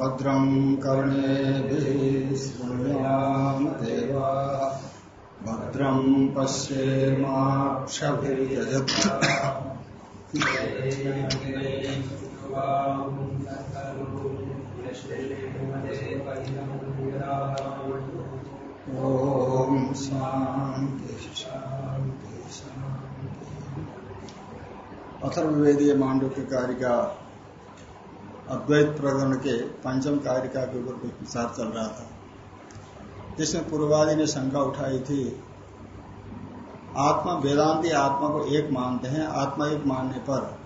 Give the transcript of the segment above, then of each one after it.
भद्रं कर्णेभिः शृणुयाम देवा भद्रं शान्ति अथर्ववेदीय मांडव्य कारिका अद्वैत प्रकरण के पंचम कारिका के ऊपर कुछ विचार चल रहा था। जिसमें पूर्वादि ने शंका उठाई थी, आत्मा वेदांति आत्मा को एक मानते हैं, आत्मा एक मानने पर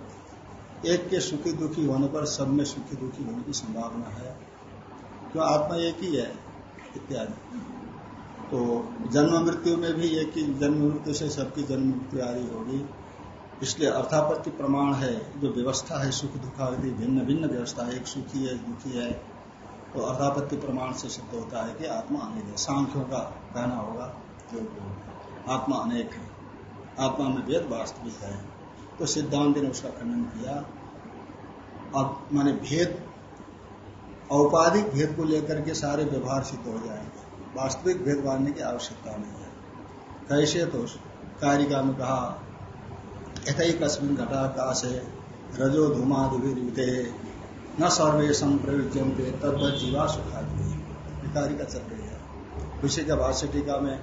एक के सुखी दुखी होने पर सब में सुखी दुखी होने की संभावना है। क्यों? आत्मा एक ही है, इत्यादि। तो जन्म मृत्यु में भी एक ही, जन्म मृत्यु से सबकी जन्म मृत्यु आदि होगी। इसलिए अर्थापत्ति प्रमाण है, जो व्यवस्था है, सुख दुख आदि भिन्न भिन्न व्यवस्था है, एक सुखी है, दुखी है तो अर्थापत्ति प्रमाण से सिद्ध होता है कि आत्मा अनेक है। सांख्यों का कहना होगा, जो आत्मा अनेक है। आत्मा में वेद वास्तविक है। तो सिद्धांत ने उसका खंडन किया। अब माने भेद, औपाधिक भेद को लेकर के सारे व्यवहार सिद्ध हो जाएँगे। वास्तविक भेद मानने की आवश्यकता नहीं है। कैसे तो कारिका में कहा कस्मिन घटाकाश रजो धूमादिते न सर्वे संप्रयुजनते तद्व जीवा सुखादि कारिका चल रही है। उसी के भाष्य टीका में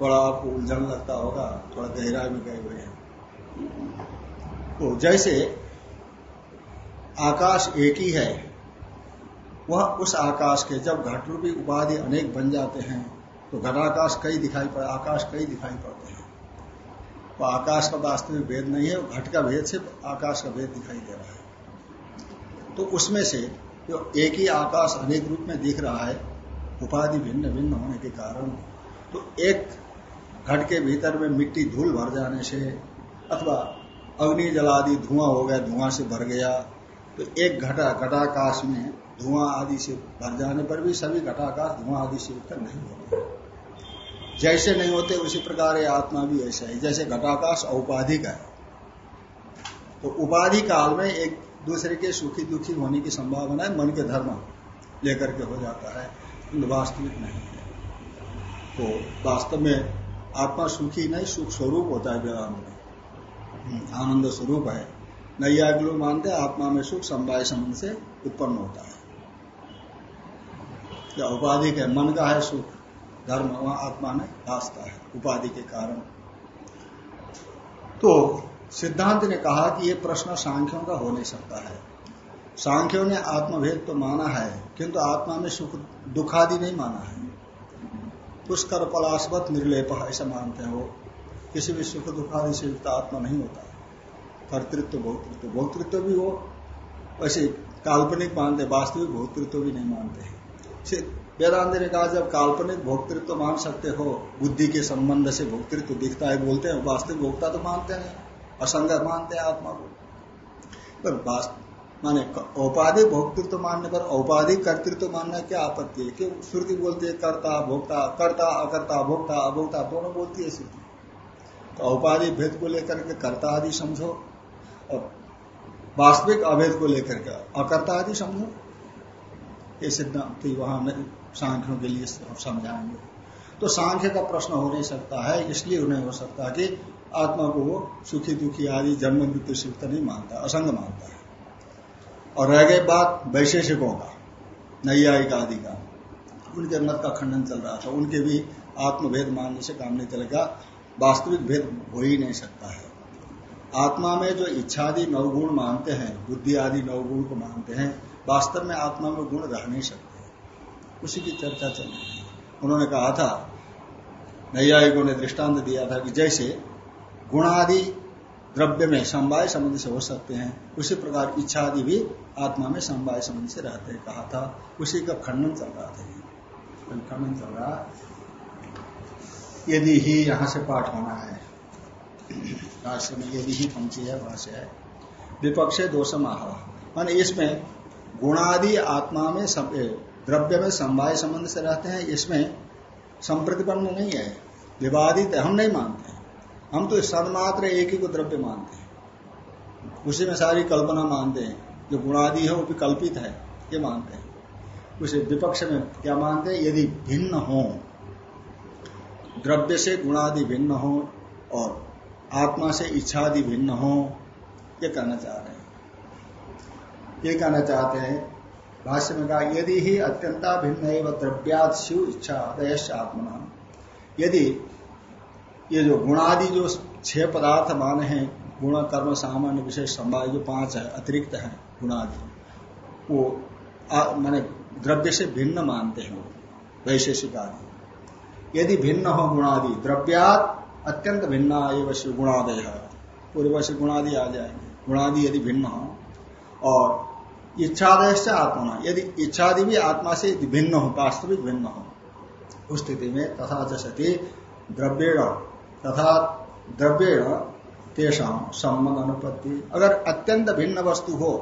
थोड़ा आपको उलझन लगता होगा, थोड़ा गहराई में गए हुए हैं। तो जैसे आकाश एक ही है, वह उस आकाश के जब घट रूपी उपाधि अनेक बन जाते हैं तो घटाकाश कई दिखाई पड़, आकाश कई दिखाई पड़ते हैं। तो आकाश का वास्तविक भेद नहीं है, घट का भेद से आकाश का भेद दिखाई दे रहा है। तो उसमें से जो एक ही आकाश अनेक रूप में दिख रहा है, उपाधि भिन्न भिन्न होने के कारण तो एक घट के भीतर में मिट्टी धूल भर जाने से, अथवा अग्नि जलादि धुआँ हो गया, धुआँ से भर गया तो एक घटा, घटाकाश में धुआँ आदि से भर जाने पर भी सभी घटाकाश धुआँ आदि से उत्तर नहीं होते जैसे नहीं होते उसी प्रकार ये आत्मा भी ऐसा है। जैसे घटाकाश औपाधिक है। तो उपाधि काल में एक दूसरे के सुखी दुखी होने की संभावना है मन के धर्म लेकर के हो जाता है। वास्तविक नहीं है। तो वास्तव में आत्मा सुखी नहीं सुख स्वरूप होता है वेदांत में। हम्म, आनंद स्वरूप है। नैयाग लोग मानते आत्मा में सुख समवाय संबंध से उत्पन्न होता है। उपाधि के मन का है सुख। धर्म वहाँ आत्मा में भाषता है, उपाधि के कारण। तो सिद्धांत ने कहा कि यह प्रश्न सांख्यों का हो नहीं सकता है। सांख्यों ने आत्मभेद तो माना है, किंतु आत्मा में सुख दुखादि नहीं माना है। पुष्कर पलाशवत निर्लेप, ऐसा मानते हैं वो। किसी भी सुख दुखादि से युक्त आत्मा नहीं होता। कर्तृत्व, भोक्तृत्व भोक्तृत्व भी हो। वैसे काल्पनिक मानते वास्तविक भोक्तृत्व भी नहीं मानते वेदांत ने कहा, जब काल्पनिक भोक्तृत्व तो मान सकते हो, बुद्धि के संबंध से भोक्तृत्व तो दिखता है बोलते हैं, वास्तविक भोक्ता तो मानते हैं, असंग मानते हैं आत्मा को। पर माने औपाधिक भोक्तृत्व तो मानने पर औपाधिक कर्तृत्व तो मानना क्या आपत्ति है? क्यों श्रुति बोलती है, कर्ता, भोक्ता, कर्ता, अकर्ता, भोक्ता, अभोक्ता, दोनों बोलती है श्रुति। तो औपाधिक भेद को लेकर के कर्ता आदि समझो, और वास्तविक अभेद को लेकर के अकर्ता आदि समझो। ये सिद्धांत वहाँ सांख्यों के लिए समझाएँगे। तो सांख्य का प्रश्न हो नहीं सकता है, इसलिए उन्हें हो सकता कि आत्मा को वो सुखी दुखी आदि जन्म मृत्यु से नहीं मानता, असंग मानता है। और रह गई बात वैशेषिकों का, नैयायिक आदि का। उनके मत का खंडन चल रहा था, उनके भी आत्मभेद मानने से काम नहीं चलेगा, वास्तविक भेद हो ही नहीं सकता है। आत्मा में जो इच्छादि नवगुण मानते हैं, बुद्धि आदि नवगुण को मानते हैं वास्तव में आत्मा में गुण रह नहीं सकते। उसी की चर्चा चल रही है। उन्होंने कहा था, नैयायिकों ने दृष्टांत दिया था कि जैसे गुणादि द्रव्य में समवाय संबंध से हो सकते हैं, उसी प्रकार इच्छा आदि भी आत्मा में समवाय संबंध से रहते हैं, कहा था। उसी का खंडन चल रहा था खंडन चल रहा यदि ही यहाँ से पाठ होना है राष्ट्र में यदि ही पंची है, भाष्य है। विपक्ष दोष माह मान इसमें गुणादि आत्मा में द्रव्य में समवाय संबंध से रहते हैं, इसमें संप्रतिपन्न नहीं है, विवादित है, हम नहीं मानते हम तो सन्मात्र एक ही को द्रव्य मानते हैं। उसी में सारी कल्पना मानते हैं, जो गुणादि है, वो भी कल्पित है, ये मानते हैं। उसे विपक्ष में क्या मानते हैं? यदि भिन्न हो, द्रव्य से गुणादि भिन्न हो और आत्मा से इच्छादि भिन्न हो, ये कहना चाह रहे ये कहना चाहते हैं, भाष्य में कहा, यदि ही अत्यंता भिन्न द्रव्याद शिव इच्छा आदयश आत्मा यदि ये जो गुणादि जो छह पदार्थ माने हैं, गुण, कर्म, सामान्य, विशेष संभाव जो पाँच है, अतिरिक्त है गुणादि, वो माने द्रव्य से भिन्न मानते हैं वो वैशेषिक आदि यदि भिन्न हो गुणादि, द्रव्यात अत्यंत भिन्न एवं गुणादय। पूर्व से गुणादि आ जाएँगे। गुणादि यदि भिन्न हो, और इच्छादय से आत्मा यदि इच्छादि भी आत्मा से भिन्न हो, वास्तविक भिन्न हो, उस स्थिति में तथा जसती द्रव्येण, तथा द्रव्येण तेषा संबंध अनुपत्ति अगर अत्यंत भिन्न वस्तु हो,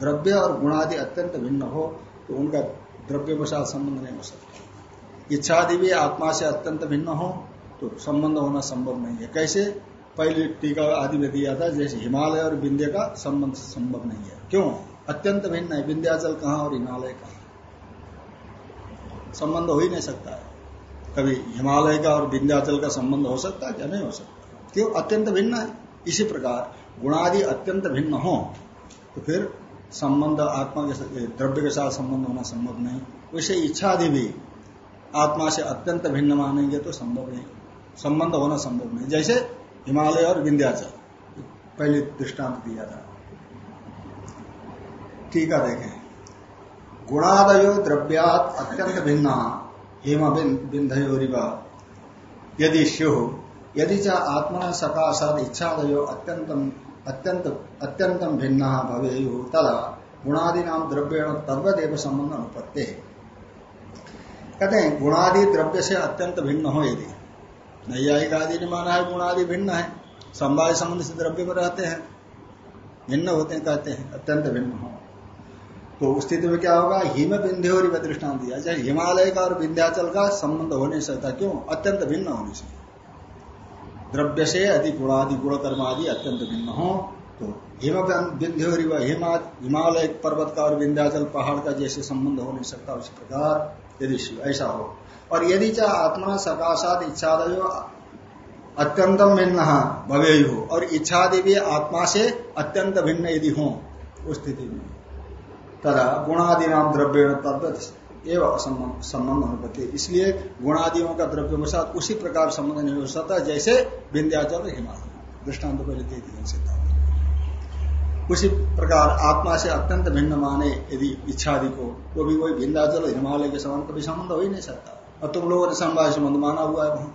द्रव्य और गुणादि अत्यंत भिन्न हो तो उनका द्रव्य के साथ संबंध नहीं हो सकता। इच्छादि भी आत्मा से अत्यंत भिन्न हो तो संबंध होना संभव नहीं है। कैसे? पहले टीका आदि में दिया था, जैसे हिमालय और विंध्य का संबंध संभव नहीं है। क्यों? अत्यंत भिन्न है। विंध्याचल कहाँ और हिमालय कहाँ? संबंध हो ही नहीं सकता है। कभी हिमालय का और विंध्याचल का संबंध हो सकता है क्या? नहीं हो सकता। क्यों? अत्यंत भिन्न है। इसी प्रकार गुणादि अत्यंत भिन्न हो तो फिर संबंध आत्मा के द्रव्य के साथ संबंध होना संभव नहीं। वैसे इच्छादि भी आत्मा से अत्यंत भिन्न मानेंगे तो संभव नहीं। संबंध होना संभव नहीं। जैसे हिमालय और विंध्याचल, पहले दृष्टांत दिया था। ठीक है देखें। गुणादयो द्रव्यात अत्यंत भिन्ना, हेम बिंधयोरिव यदि स्यु यदि च आत्मा सकाशाद इच्छादयो अत्यंतम अत्यंत अत्यंतम भिन्न भवेयु, तदा गुणादि नाम द्रव्य तद्वदेव संबंध अनुपत्ति। कहते हैं गुणादि द्रव्य से अत्यंत भिन्न हो यदि नैयायिक आदि ने माना है गुणादि भिन्न है। संवाय संबंध से द्रव्य में रहते हैं। भिन्न होते हैं, कहते हैं अत्यंत भिन्न हो। तो उस स्थिति में क्या होगा? हिम बिंध्य और दृष्टान दिया चाहे हिमालय का और विंध्याचल का संबंध हो नहीं सकता क्यों? अत्यंत भिन्न होने से। द्रव्य से यदि गुणादि गुण कर्म आदि अत्यंत भिन्न हो तो हिम बिंध्य और हिमालय पर्वत का और विंध्याचल पहाड़ का जैसे संबंध हो नहीं सकता उस प्रकार। यदि ऐसा हो। और यदि चाह आत्मा सकाशात इच्छादय अत्यंतम भिन्न भवे हो। और इच्छादि भी आत्मा से अत्यंत भिन्न यदि हो, उस स्थिति में। तथा गुणादि नाम द्रव्य एवं संबंध अनुपति इसलिए गुणादियों का द्रव्य के साथ उसी प्रकार संबंध नहीं हो सकता, जैसे विंध्याचल हिमालय। दृष्टांत पहले दे सिद्धांत उसी प्रकार आत्मा से अत्यंत भिन्न माने यदि इच्छादि को तो भी वही विंध्याचल हिमालय के समान कभी संबंध हो ही नहीं सकता। और तुम लोगों ने संवाय संबंध माना हुआ है वहाँ।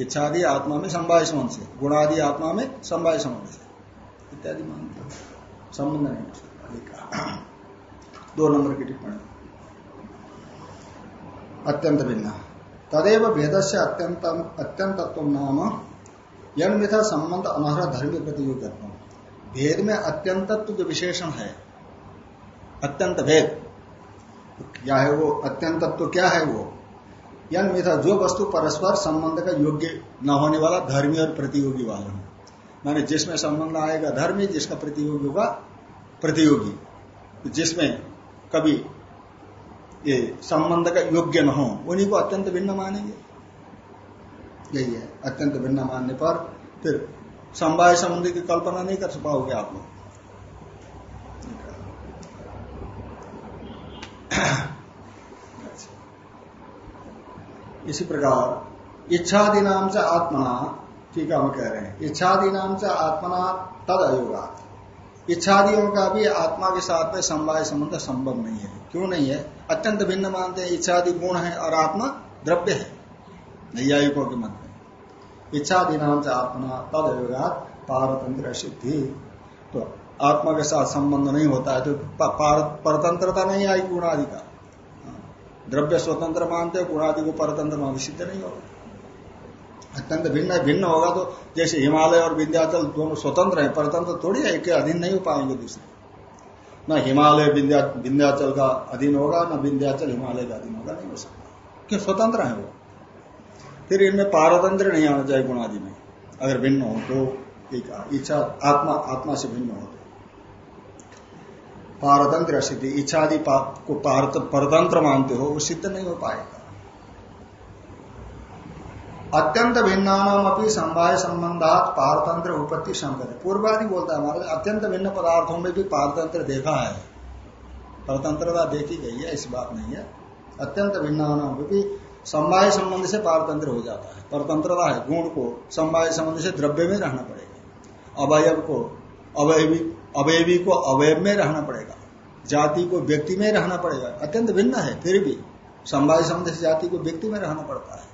इच्छादि आत्मा में संवाय संबंध से, गुणादि आत्मा में संवाय संबंध से। इत्यादि मानते संबंध नहीं दो नंबर की टिप्पणी। अत्यंत भिन्न। तदेव भेद से अत्यंत अत्यंतत्व नाम यथा संबंध अनहर धर्म प्रतियोगित भेद में अत्यंतत्व जो विशेषण है। अत्यंत भेद। क्या है वो? अत्यंतत्व क्या है वो? यन मिथा जो वस्तु परस्पर संबंध का योग्य न होने वाला धर्मी और प्रतियोगी वाला है। माने जिसमें संबंध आएगा धर्मी, जिसका प्रतियोगी होगा प्रतियोगी, जिसमें कभी ये संबंध का योग्य न हो, उन्हीं को अत्यंत भिन्न मानेंगे। यही है, अत्यंत भिन्न मानने पर फिर संवाय संबंधी की कल्पना नहीं कर पाओगे आप लोग। इसी प्रकार इच्छादि नाम से आत्मना, ठीक है, हम कह रहे हैं। इच्छादि नाम से आत्मना तद अयोगा इच्छादियों का भी आत्मा के साथ में समवाय संबंध संभव नहीं है। क्यों नहीं है? अत्यंत भिन्न मानते हैं, इच्छादि गुण है और आत्मा द्रव्य है। नैयायिकों के मत में। इच्छादि नाम से आत्मा तद अयोगात पारतंत्र सिद्धि। तो आत्मा के साथ संबंध नहीं होता है तो परतंत्रता नहीं आई, गुणादि का। द्रव्य स्वतंत्र मानते गुणादि को परतंत्र मान सिद्ध नहीं होगा। अत्यंत भिन्न भिन्न होगा तो जैसे हिमालय और विंध्याचल दोनों स्वतंत्र है, परतंत्र थोड़ी है एक अधीन नहीं हो पाएँगे दूसरे। न हिमालय विंध्याचल का अधीन होगा, न विंध्याचल हिमालय का अधीन होगा, नहीं हो सकता। क्यों? स्वतंत्र है वो। फिर इनमें पारतंत्र नहीं आना चाहिए गुणादि में। अगर भिन्न हो तो एक इच्छा, आत्मा आत्मा से भिन्न हो तो। पारतंत्र सिद्धि इच्छादि को परतंत्र मानते हो, वो सिद्ध नहीं हो पाएगा। अत्यंत भिन्नाम अपनी समवाय संबंधात पारतंत्र उपत्ति संकट पूर्वादि बोलता है हमारे अत्यंत भिन्न पदार्थों में भी पारतंत्र देखा है। परतंत्रता देखी गई है ऐसी बात नहीं है। अत्यंत भिन्नाम भी समवाय संबंध से पारतंत्र हो जाता है। परतंत्रता है, गुण को समवाय संबंध से द्रव्य में रहना पड़ेगा। अवयव को अवयवी अवयवी को अवयव में रहना पड़ेगा। जाति को व्यक्ति में रहना पड़ेगा। अत्यंत भिन्न है, फिर भी समवाय संबंध से जाति को व्यक्ति में रहना पड़ता है।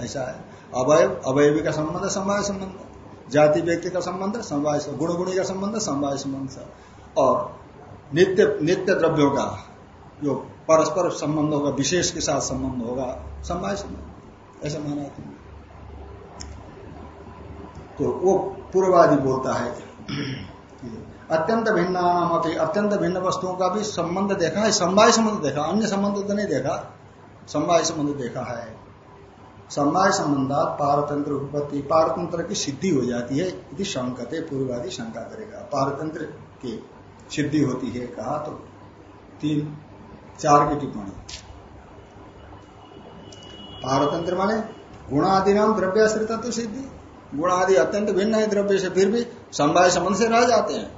ऐसा है। अवय अवयवी का संबंध समवाय संबंध। जाति, व्यक्ति का संबंध समवाय गुण, गुणी का संबंध समवाय संबंध और नित्य नित्य द्रव्यों का जो परस्पर संबंध होगा, विशेष के साथ संबंध होगा समवाय संबंध। ऐसा माना तो वो पूर्वादि बोलता है। अत्यंत भिन्न अत्यंत भिन्न वस्तुओं का भी संबंध देखा है समवाय संबंध देखा, अन्य संबंध तो नहीं देखा। समवाय संबंध देखा है। समवाय संबंधा पारतंत्र उत्पत्ति पारतंत्र की सिद्धि हो जाती है यदि शंकते, पूर्वादि शंका करेगा। पारतंत्र की सिद्धि होती है, कहा तो तीन, चार की टिप्पणी। पारतंत्र माने गुणादि नाम द्रव्याश्रित तो सिद्धि। गुणादि अत्यंत भिन्न है द्रव्य से, फिर भी समवाय संबंध से रह जाते हैं।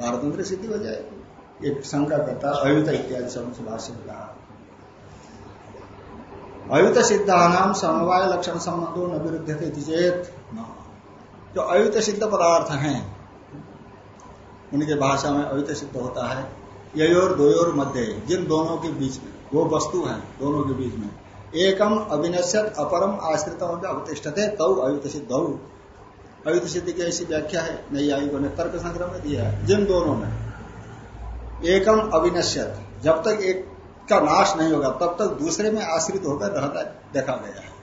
पारतंत्र सिद्धि हो जाएगी। एक शंका करता अयुत इत्यादि शब्द से भाष्य कहा। अयुत सिद्धानाम समवाय लक्षण संबंधो न विरुद्ध थे चेत। जो अयुत सिद्ध पदार्थ हैं, उनके भाषा में अयुत सिद्ध होता है योर दोयोर मध्य, जिन दोनों के बीच में, वो वस्तु है, दोनों के बीच में। एकम अविनश्यत, अपरम आश्रित अवतिष्ठते, तौ अयुत सिद्ध अयुत सिद्ध की ऐसी व्याख्या है, नई आयुगों ने तर्क संग्रह में दिया है, जिन दोनों में। एकम अविनश्यत, जब तक एक का नाश नहीं होगा, तब तक दूसरे में आश्रित होकर रहता, देखा गया है।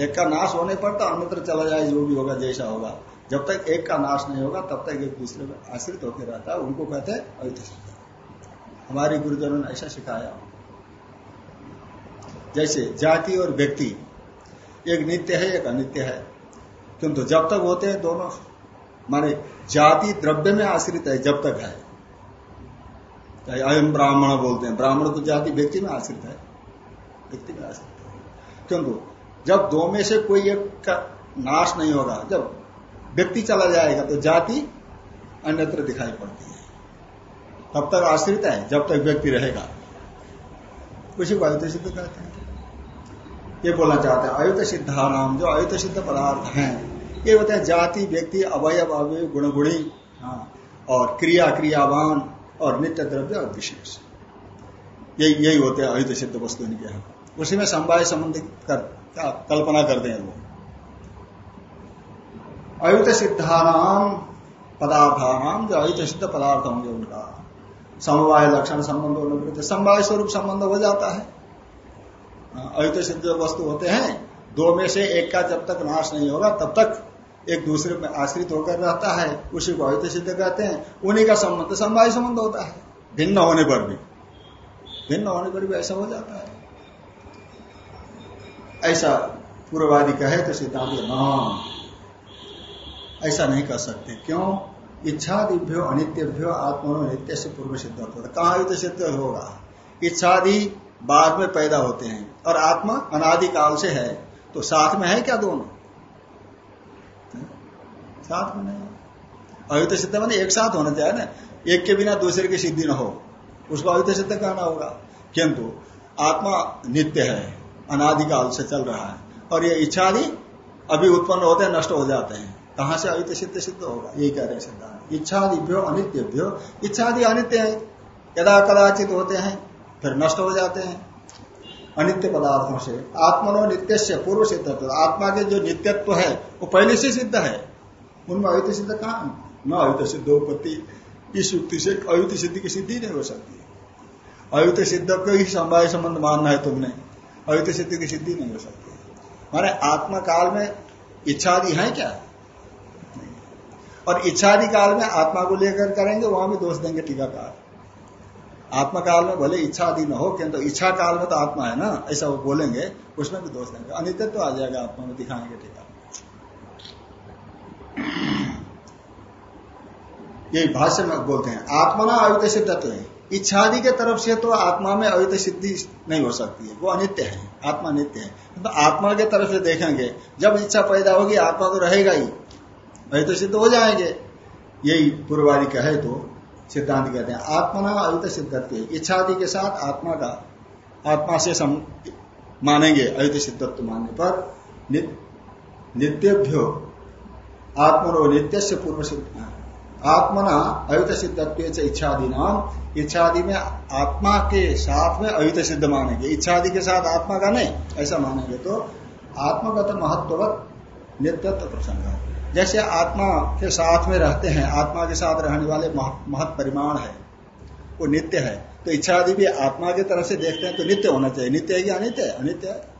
एक का नाश होने पर तो अन्यत्र चला जाए, जो भी होगा, जैसा होगा। जब तक एक का नाश नहीं होगा, तब तक एक दूसरे में आश्रित होकर रहता है, उनको कहते हैं सिद्ध हमारी गुरुजनों ने ऐसा सिखाया। जैसे जाति और व्यक्ति, एक नित्य है, एक अनित्य है। किंतु जब तक होते हैं दोनों, माने जाति द्रव्य में आश्रित है, जब तक है। अयम ब्राह्मण बोलते हैं। ब्राह्मण तो जाति व्यक्ति में आश्रित है। व्यक्ति में आश्रित है। क्योंकि जब दो में से कोई एक का नाश नहीं होगा जब व्यक्ति चला जाएगा तो जाति अन्यत्र दिखाई पड़ती है। तब तक आश्रित है जब तक व्यक्ति रहेगा। उसी को अयुत सिद्ध कहते हैं। ये बोलना चाहते हैं अयुत सिद्धा नाम जो अयुत सिद्ध पदार्थ हैं ये होते हैं जाति व्यक्ति अवयव अवय गुणगुणी हाँ, और क्रिया क्रियावान और नित्य द्रव्य और विशेष। यही यही होते हैं अहित सिद्ध वस्तु इनके यहाँ। उसी में समवाय संबंधित कर कल्पना करते हैं वो। अयुत सिद्धानाम पदार्थानाम जो अयुत सिद्ध पदार्थ होंगे उनका। समवाय लक्षण संबंध समवाय स्वरूप संबंध हो जाता है। हाँ, अयुत सिद्ध वस्तु होते हैं दो में से एक का जब तक नाश नहीं होगा तब तक एक दूसरे में आश्रित होकर रहता है उसी को अहित सिद्ध कहते हैं। उन्हीं का संबंध समवाय संबंध होता है। भिन्न होने पर भी। भिन्न होने पर भी ऐसा हो जाता है। ऐसा पूर्ववादी कहे तो सिद्धांत नाम ऐसा नहीं कर सकते। क्यों? इच्छादिभ्यो अनित्यभ्यो आत्मनो नित्य से पूर्व सिद्ध होता है। कहा युद्ध सिद्ध होगा? इच्छादि बाद में पैदा होते हैं और आत्मा अनादिकाल से है तो साथ में है क्या दोनों? साथ में नहीं। अयुत सिद्ध मैंने एक साथ होना चाहिए ना। एक के बिना दूसरे की सिद्धि न हो। उसको अयुत सिद्ध कहना होगा। किंतु आत्मा नित्य है, अनादिकाल से चल रहा है। और ये इच्छादि अभी उत्पन्न होते हैं, नष्ट हो जाते हैं। कहाँ से अयुत सिद्ध सिद्ध होगा? यही कह रहे सिद्धांत। इच्छादिभ्यो, अनित्यभ्यो। इच्छादि अनित्य है। यदा कदाचित होते हैं, फिर नष्ट हो जाते हैं। अनित्य पदार्थों से। आत्मनो नित्य से पूर्व सिद्धत्व आत्मा के जो नित्यत्व है, वो पहले से सिद्ध है। उनमें अयुत सिद्ध कहा न अयुत उपत्ति इस युक्ति से अयुत सिद्धि की सिद्धि नहीं हो सकती। अयुत सिद्ध को ही समवाय संबंध मानना है तुमने। अयुत सिद्धि की सिद्धि नहीं हो सकती। माने आत्मा काल में इच्छादि है क्या? और इच्छादि काल में आत्मा को लेकर करेंगे, वहाँ भी दोष देंगे टीकाकार। आत्मा काल में भले इच्छा आदि न हो, किंतु इच्छा काल में तो आत्मा है ना? ऐसा वो बोलेंगे, उसमें भी दोष देंगे। अनित्य तो आ जाएगा आत्मा में, दिखाएँगे टीका यही भाष्य में बोलते हैं आत्मना अयुत है। इच्छादि के तरफ़ से तो आत्मा में अयुत सिद्धि नहीं हो सकती है वो अनित्य है आत्मा नित्य है। तो आत्मा के तरफ़ से देखेंगे जब इच्छा पैदा होगी आत्मा तो रहेगा ही अयुत सिद्ध हो जाएँगे। यही पूर्वादि कहे तो सिद्धांत कहते हैं आत्मना अयुत सिद्धत्व इच्छादि के साथ आत्मा का आत्मा से सम, मानेंगे अयुत सिद्धत्व मानने पर नित्यभ्यो। आत्मनो नित्य से पूर्व सिद्ध आत्मना अयुत सिद्धत्व इच्छादि नाम इच्छादि में आत्मा के साथ में अयुत सिद्ध मानेंगे। इच्छादि के साथ आत्मा का नहीं, ऐसा मानेंगे तो आत्मगत महत्ववत नित्यत्व प्रसंग जैसे आत्मा के साथ में रहते हैं, आत्मा के साथ रहने वाले महत परिमाण है, वो नित्य है। तो इच्छादि भी आत्मा की तरफ़ से देखते हैं तो नित्य होना चाहिए। नित्य है कि अनित्य अनित्य है।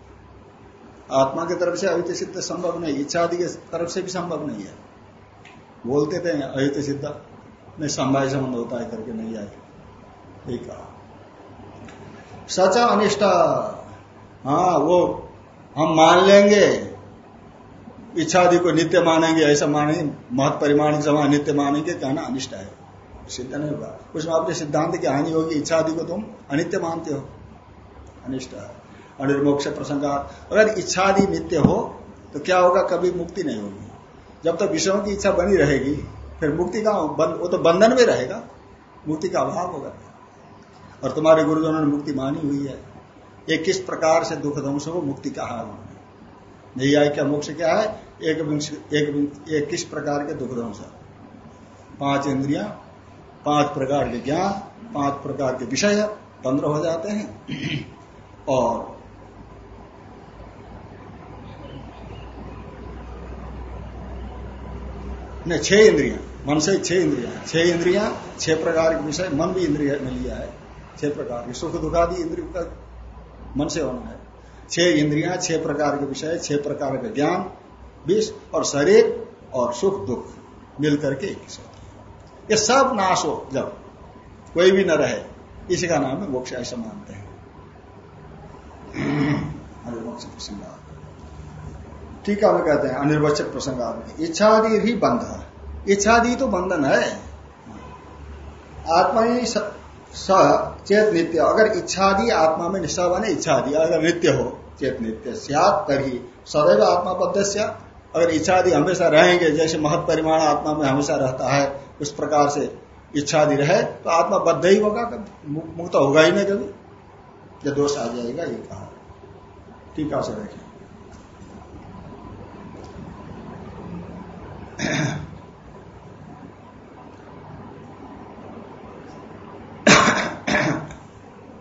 आत्मा की तरफ़ से अयुत सिद्ध संभव नहीं इच्छा आदि की तरफ़ से भी संभव नहीं है। बोलते थे अयुत सिद्ध। में संभाय संबंध होता है, करके नहीं आए। ठीक कहा सच अनिष्ट। हाँ वो हम मान लेंगे। इच्छा आदि को नित्य मानेंगे, ऐसा मानेंगे महत परिमाण समान नित्य मानेंगे, कहना अनिष्ट है। सिद्ध नहीं होगा। उसमें आपके सिद्धांत की हानि होगी इच्छा आदि को तुम अनित्य मानते हो। अनिष्ट है। अनिर्मोक्ष प्रसंग अगर इच्छादि नित्य हो तो क्या होगा? कभी मुक्ति नहीं होगी। जब तक विषयों की इच्छा बनी रहेगी फिर मुक्ति का वो तो बंधन में रहेगा। मुक्ति का अभाव होगा। और तुम्हारे गुरुजनों ने मुक्ति मानी हुई है। ये किस प्रकार से दुख ध्वंस को मुक्ति कहा उन्होंने नहीं आय क्या मोक्ष क्या है? एक एक, एक किस प्रकार के दुख ध्वंस पाँच इंद्रिया पाँच प्रकार के ज्ञान पाँच प्रकार के विषय पंद्रह हो जाते हैं। और नहीं छह इंद्रिया, मन से छह इंद्रिया छह इंद्रिया, छह प्रकार के विषय, मन भी इंद्रिय में लिया है, छह प्रकार की सुख दुखादि इंद्रियों का मन से होना है। छह इंद्रिया, छह प्रकार के विषय, छह प्रकार का ज्ञान, विष और शरीर और सुख दुख मिलकर के एक ये सब नाश हो, जब कोई भी न रहे, इसी का नाम है मोक्ष ऐसा मानते हैं। मोक्ष प्रसंग टीका में कहते हैं अनिर्वचक प्रसंग इच्छादि ही बंध इच्छादि तो बंधन है। आत्मा ही स, चेत नित्य। अगर इच्छादि आत्मा में निष्ठा बने इच्छादि। अगर नित्य हो चेत नित्य। सियात तरी सदैव आत्मा बद्ध अगर इच्छादि हमेशा रहेंगे जैसे महत परिमाण आत्मा में हमेशा रहता है उस प्रकार से इच्छादि रहे तो आत्मा बद्ध ही होगा मुक्त होगा ही नहीं कभी? जब दोष आ जाएगा ये कहा। टीका से देखें।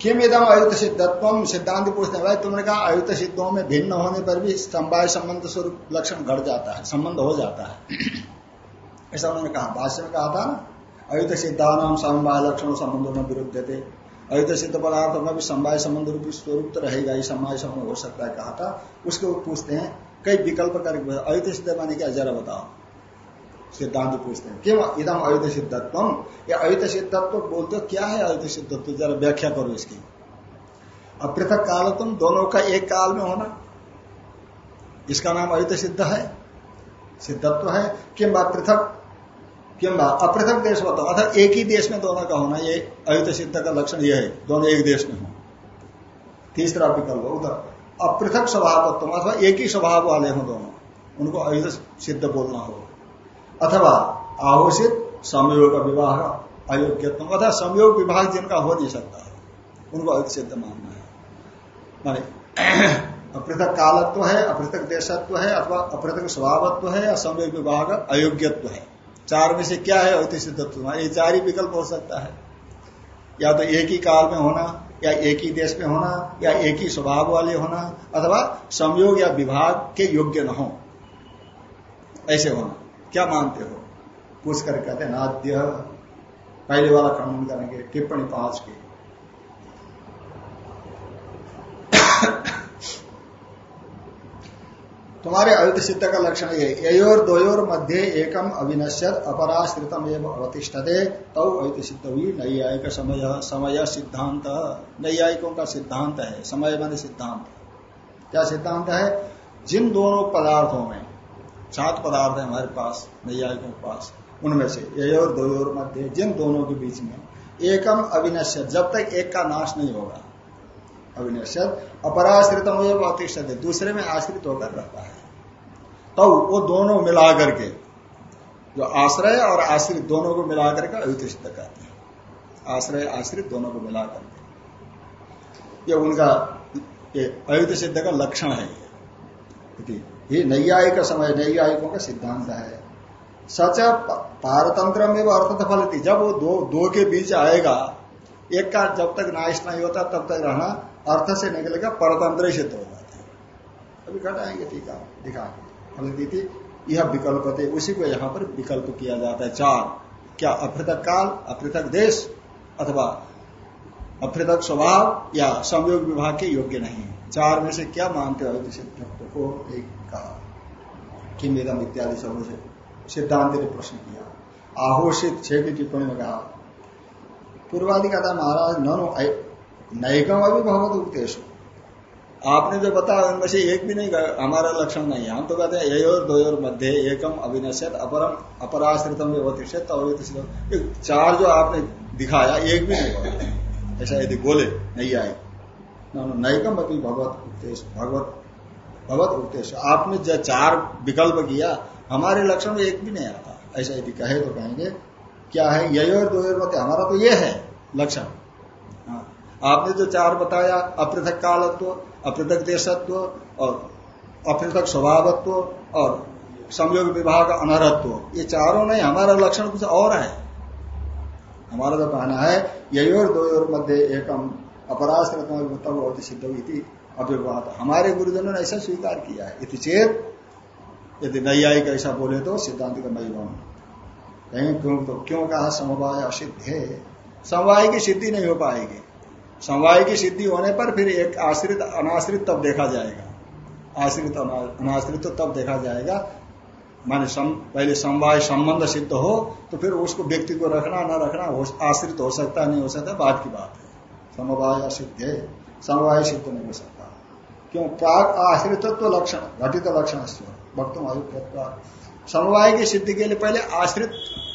किम अयुत सिद्धत्व सिद्धांत पूछते हैं, भाई, तुमने कहा अयुत सिद्धों में भिन्न होने पर भी स्तंभाय संबंध स्वरूप लक्षण घट जाता है, संबंध हो जाता है। ऐसा उन्होंने कहा, भाष्य में कहा था ना अयुत सिद्धान समवाय लक्षण संबंधों में विरुद्ध देते अयुत सिद्ध पदार्थों में भी समवाय संबंध रूपी स्वरूप तो रहेगा ही समवाय संबंध हो सकता है, कहा था। उसके पूछते हैं, कई विकल्प करके अयुत सिद्ध माने क्या, जरा बताओ। सिद्धांत पूछते हैं। क्यों इदम अयुध सिद्धत्व या अयुध सिद्धत्व बोलते क्या है अयुध सिद्धत्व? जरा व्याख्या करो इसकी। अब पृथक काल तुम दोनों का एक काल में होना। इसका नाम अयुध सिद्ध है, सिद्धत्व है। किम्बा पृथक? किम्बा अपृथक देश बताओ। अर्थात एक ही देश में दोनों का होना, ये अयुध सिद्ध का लक्षण यह है, दोनों एक देश में हो। तीसरा विकल्प उधर। अपृथक स्वभाव अथवा एक ही स्वभाव वाले हो दोनों। उनको अयुध सिद्ध बोलना होगा। अथवा आहोषित संयोग विवाह अयोग्यत्म अथवा संयोग विवाह जिनका हो नहीं सकता है उनको असिद्ध मानना है। माने, अपृथक कालत्व है, अपृथक देशत्व है, अथवा अपृथक स्वभावत्व है, या संयोग विभाग अयोग्यत्व है। चार में से क्या है अति सिद्धत्व? ये चार ही विकल्प हो सकता है। या तो एक ही काल में होना, या एक ही देश में होना, या एक ही स्वभाव वाले होना, अथवा संयोग या विभाग के योग्य न हो। ऐसे होना। क्या मानते हो? पूछ कर कहते हैं, नाद्य, पहले वाला खंडन करेंगे, टिप्पणी पाँच की। तुम्हारे अयुत सिद्ध का लक्षण ये योर दोयोर मध्य एकम अविनश्यत, अपराश्रितम एवं अवतिष्ठते, तौ अयुत सिद्ध हुई, नैयायिक समय समय सिद्धांत नैयायिकों का सिद्धांत है, समय मान सिद्धांत क्या सिद्धांत है? जिन दोनों पदार्थों में सात पदार्थ है हमारे पास, नैयायिकों के पास, उनमें से ये और दो और मध्य जिन दोनों के बीच में एकम अविनश्य जब तक एक का नाश नहीं होगा अविनश्य अपराश्रितम एवं अतिष्ठित दूसरे में आश्रित होकर रहता है। तो वो दोनों मिला करके जो आश्रय और आश्रित दोनों को मिला करके सिद्ध कहते हैं। आश्रय, आश्रित दोनों को मिला करके ये उनका, ये अयुत सिद्ध का लक्षण है ये नैयायिक का समय, नैयायिकों का सिद्धांत है। सच पारतंत्र में वो अर्थ फल जब वो दो दो के बीच आएगा, एक का जब तक नाश नहीं होता, तब तक रहना अर्थ से निकलेगा, परतंत्र सिद्ध हो जाता है। अभी घटाएँगे टीका दिखा फल थी, यह विकल्प थे, उसी को यहाँ पर विकल्प किया जाता है। चार, क्या अपृथक काल अपृथक देश, अथवा अपृथक स्वभाव या संयोग विभाग के योग्य नहीं चार में से क्या मानते हो सिद्धांत को एक कहा किम वेदम इत्यादि सबसे सिद्धांत ने प्रश्न किया। आहोषित छह की टिप्पणी में कहा, पूर्वादि का था महाराज ननो नैकम अभी भगवत उपदेश आपने जो बताया, उनमें से एक भी नहीं हमारा लक्षण नहीं है। हम तो कहते हैं, यही और दो और मध्य, एकम अविनश्यत, अपरम, अपराश्रितम चार जो आपने दिखाया, एक भी नहीं ऐसा यदि बोले, नहीं आए। नैकम अभी भगवत उपदेश भगवत भगवत उपदेश आपने जो चार विकल्प किया, हमारे लक्षण में एक भी नहीं आता। ऐसा यदि कहे तो कहेंगे, क्या है? यही और दो मध्य हमारा तो ये है लक्षण। हाँ। आपने जो चार बताया, अपृथक कालत्व, अपृथक देशत्व और अपृथक स्वभावत्व और संयोग विभाग अनरत्व ये चारों नहीं, हमारा लक्षण कुछ और है। हमारा तो कहना है, यही और दो मध्य एकम अपराध सिद्ध हुई अभिवाद हमारे गुरुजनों ने ऐसा स्वीकार किया है। इति चेत यदि नैयायिक ऐसा बोले तो सिद्धांत का नई बन कहीं क्यों तो क्यों कहा समवाय असिद्ध है? समवाय की सिद्धि नहीं हो पाएगी। समवाय की सिद्धि होने पर फिर एक आश्रित अनाश्रित तब देखा जाएगा। आश्रित अनाश्रित तो तब देखा जाएगा। माने सम, पहले समवाय संबंध सिद्ध हो तो फिर उसको व्यक्ति को रखना न रखना आश्रित हो सकता नहीं हो सकता बात की बात है। समवाय असिद्ध है समवाय सिद्ध नहीं हो सकता। क्यों? प्राग आश्रितत्व लक्षण, घटित लक्षण भक्तों समवाय की सिद्धि के लिए पहले आश्रित,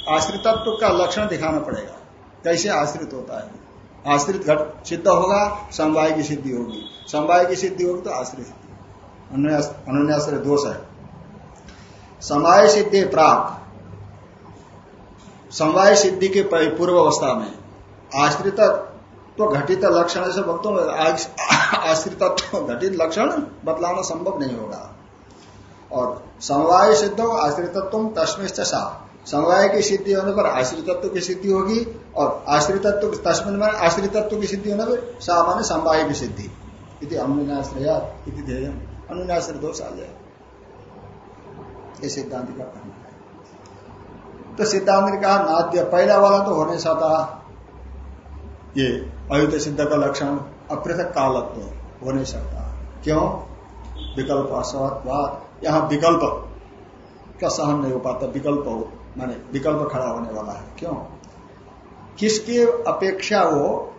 आश्रितत्व का लक्षण दिखाना पड़ेगा। कैसे आश्रित होता है? आश्रित घट सिद्ध होगा, समवाय की सिद्धि होगी। समवाय की सिद्धि होगी तो आश्रित सिद्धि अनुन्याश्रय दोष है। समवाय सिद्धि प्राप्त समवाय सिद्धि के पूर्व अवस्था में आश्रित तो घटित लक्षण से भक्तों आश्रित घटित लक्षण बतलाना संभव नहीं होगा। और समवाय सिद्ध आश्रितत्व तस्मिश्च सा। समवाय की सिद्धि होने पर आश्रितत्व की सिद्धि होगी, और आश्रितत्व तस्मिन में आश्रितत्व की सिद्धि होने पर सामान्य समवाय की सिद्धि। इति अनुन्याश्रय दोष आ जाए। ये सिद्धांत का है। तो सिद्धांत ने कहा, नाद्य, पहला वाला तो होने सकता ये अयुत सिद्ध का लक्षण अपृथक कालत्व हो नहीं सकता क्यों? विकल्प असवत्वाद यहाँ विकल्प का सहन नहीं हो पाता, विकल्प हो, माने विकल्प खड़ा होने वाला है। क्यों? किसकी अपेक्षा वो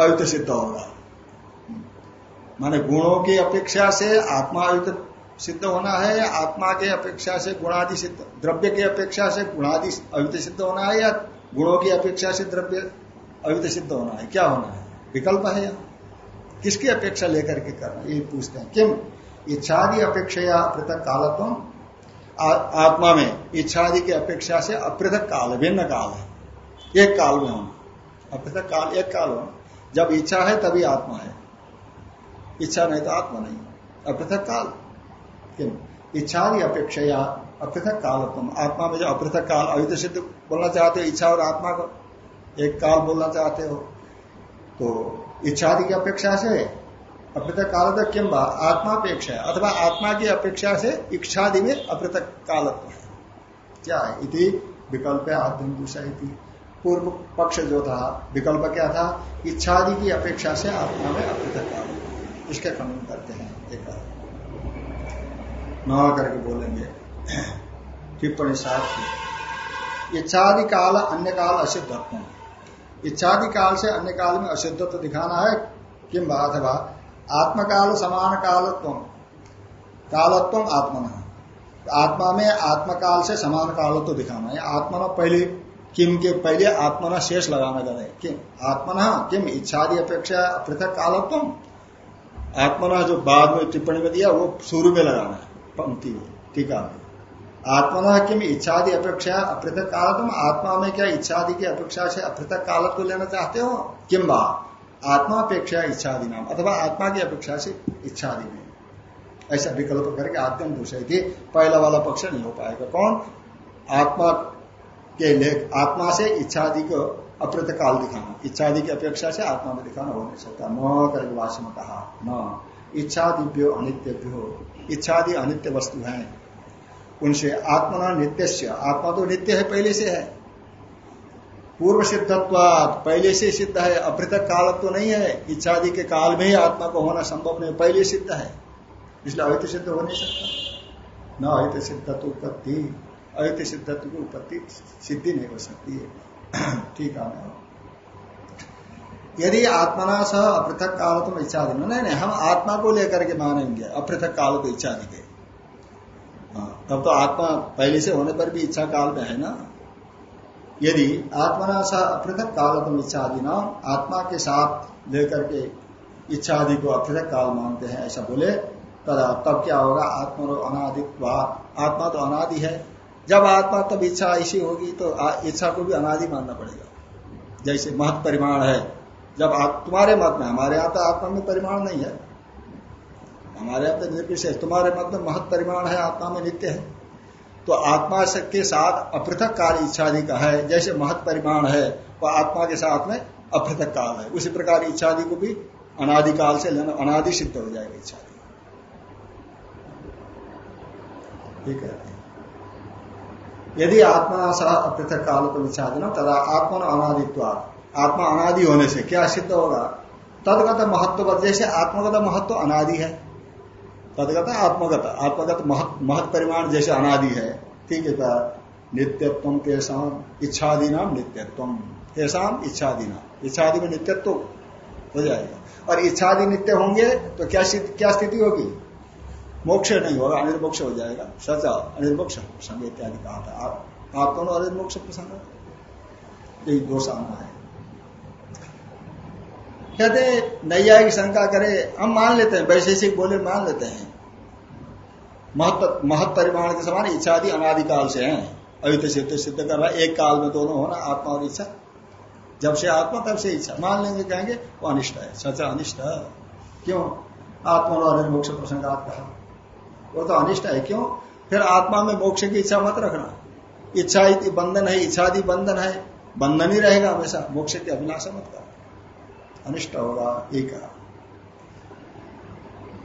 अयुत सिद्ध होगा? माने गुणों की अपेक्षा से आत्मा अयुत सिद्ध होना है या आत्मा के अपेक्षा से गुणादि सिद्ध द्रव्य की अपेक्षा से गुणादि अयुत सिद्ध होना है या गुणों की अपेक्षा से द्रव्य अयुत सिद्ध होना है। क्या होना है? विकल्प है यहाँ किसकी अपेक्षा लेकर के करना? ये पूछते हैं। किम? इच्छादि अपेक्षा या पृथक कालत्व। आत्मा में इच्छादि की अपेक्षा से अपृथक काल, भिन्न काल है। एक काल में होना। अपृथक काल, एक काल होना। जब इच्छा है तभी आत्मा है। इच्छा नहीं तो आत्मा नहीं। अपृथक काल। क्यों इच्छादि अपेक्षा या अपृथक काल तुम आत्मा में जो अपृथक काल अयुद्ध सिद्ध बोलना चाहते हो, इच्छा और आत्मा को एक काल बोलना चाहते हो तो इच्छादि की अपेक्षा से अपृतक काल तक किम आत्मापेक्षा है अथवा आत्मा की अपेक्षा से इच्छादि में अपृतक कालत्व है। क्या है? इति विकल्प है आत्म पूर्व पक्ष जो था, विकल्प क्या था? इच्छादि की अपेक्षा से आत्मा में अपृतक काल इसका खंडन करते हैं, एक न करके बोलेंगे। टिप्पणी की। इच्छादि काल अन्य काल असिद्धत्व इच्छादि काल से अन्य काल में असिद्धत्व दिखाना है। किम अथवा आत्मकाल समान कालत्व कालत्व, आत्मन। आत्मा में आत्मकाल से समान काल तो दिखाना है। आत्मा पहले, किम के पहले आत्मना शेष लगाना रहे किम? आत्मना, किम? इच्छादि अपेक्षा पृथक कालत्व। आत्मना जो बाद में टिप्पणी में दिया, वो शुरू में लगाना है। पंक्ति में। आत्मना किम इच्छादि अपेक्षा अपृथक कालत्म आत्मा में क्या इच्छादि की अपेक्षा से अपृथक कालत को लेना चाहते हो? बा आत्मा अपेक्षा, इच्छादि नाम। अथवा आत्मा की अपेक्षा से इच्छादि में। ऐसा विकल्प करके आद्यम दूसरे थी पहला वाला पक्ष नहीं हो पाएगा। कौन? आत्मा के लेख आत्मा से इच्छादि को अप्रत काल दिखाना। इच्छादि की अपेक्षा से आत्मा में दिखाना हो नहीं सकता। न वाष्य में कहा। न। इच्छादिभ्यो अनित्यभ्यो। इच्छादि अनित्य वस्तु है। उनसे आत्मना नित्य आत्मा तो नित्य है पहले से है। पूर्व सिद्धत्वाद पहले से सिद्ध है, अपृथक काल तो नहीं है, इच्छादि के काल में ही आत्मा को होना संभव नहीं, पहले सिद्ध है। इसलिए अहित सिद्ध हो नहीं सकता। न अहित सिद्ध तो उत्पत्ति, अहित सिद्धत्व की उत्पत्ति सिद्धि नहीं हो सकती है। ठीक है यदि आत्मना सह अपृथक काल तुम इच्छा दिन नहीं नहीं, हम आत्मा को लेकर के मानेंगे, अपृथक काल को इच्छा के। तब तो आत्मा पहले से होने पर भी इच्छा काल में है ना? यदि आत्मना सह अपृथक काल तुम इच्छा ना आत्मा के साथ लेकर के इच्छा आदि को अपृथक काल मानते हैं, ऐसा बोले, तदा तब क्या होगा? आत्मा अनादित्व आत्मा तो अनादि है। जब आत्मा तब इच्छा ऐसी होगी तो इच्छा को भी अनादि मानना पड़ेगा। जैसे महत परिमाण है। जब तुम्हारे मत में, हमारे यहाँ तो आत्मा में परिमाण नहीं है। हमारे यहाँ तो निर्विशेष तुम्हारे मत में महत परिमाण है, आत्मा में नित्य है। तो आत्मा के साथ अपृथक काल इच्छादि का है, जैसे महत परिमाण है, वह आत्मा के साथ में अपृथक काल है। उसी प्रकार इच्छादि को भी अनादिकाल से लेना, अनादि सिद्ध हो जाएगा इच्छादि। ठीक है? यदि आत्मा सह अपृथक काल को विचार ना तथा आत्मा अनादित्व आत्मा अनादि होने से क्या सिद्ध होगा? तदगत महत्व जैसे आत्मगत महत्व अनादि है। तदगत आत्मगत। आत्मगत महत परिमाण जैसे अनादि है। ठीक है नित्यत्व तेषाम इच्छादि नाम नित्यत्व। तेषाम इच्छादि नाम इच्छादि में नित्यत्व हो जाएगा। और इच्छादि नित्य होंगे तो क्या क्या स्थिति होगी? मोक्ष नहीं होगा, अनिर्मोक्ष हो जाएगा। सचा, अनिर्मोक्ष। प्रसंग इत्यादि कहा था। आप दोनों अनिर्मोक्ष प्रसंग यही दोष है। कहते नैया की शंका करे, हम मान लेते हैं, वैशेषिक बोले मान लेते हैं। महत महत परिमाण के समान इच्छा आदि अनादिकाल से है। अयुत सिद्ध सिद्ध कर रहा एक काल में दोनों होना, आत्मा और इच्छा। जब से आत्मा, तब से इच्छा। मान लेंगे, कहेंगे, वो अनिष्ट है, सचा अनिष्ट क्यों? आत्मा और अनिर्मोक्ष प्रसंग कहा। वो तो अनिष्ट है, क्यों? फिर आत्मा में मोक्ष की इच्छा मत रखना। इच्छा बंधन है, इच्छादि बंधन है। बंधन ही रहेगा हमेशा, मोक्ष की अभिलाषा मत कर अनिष्ट होगा, एक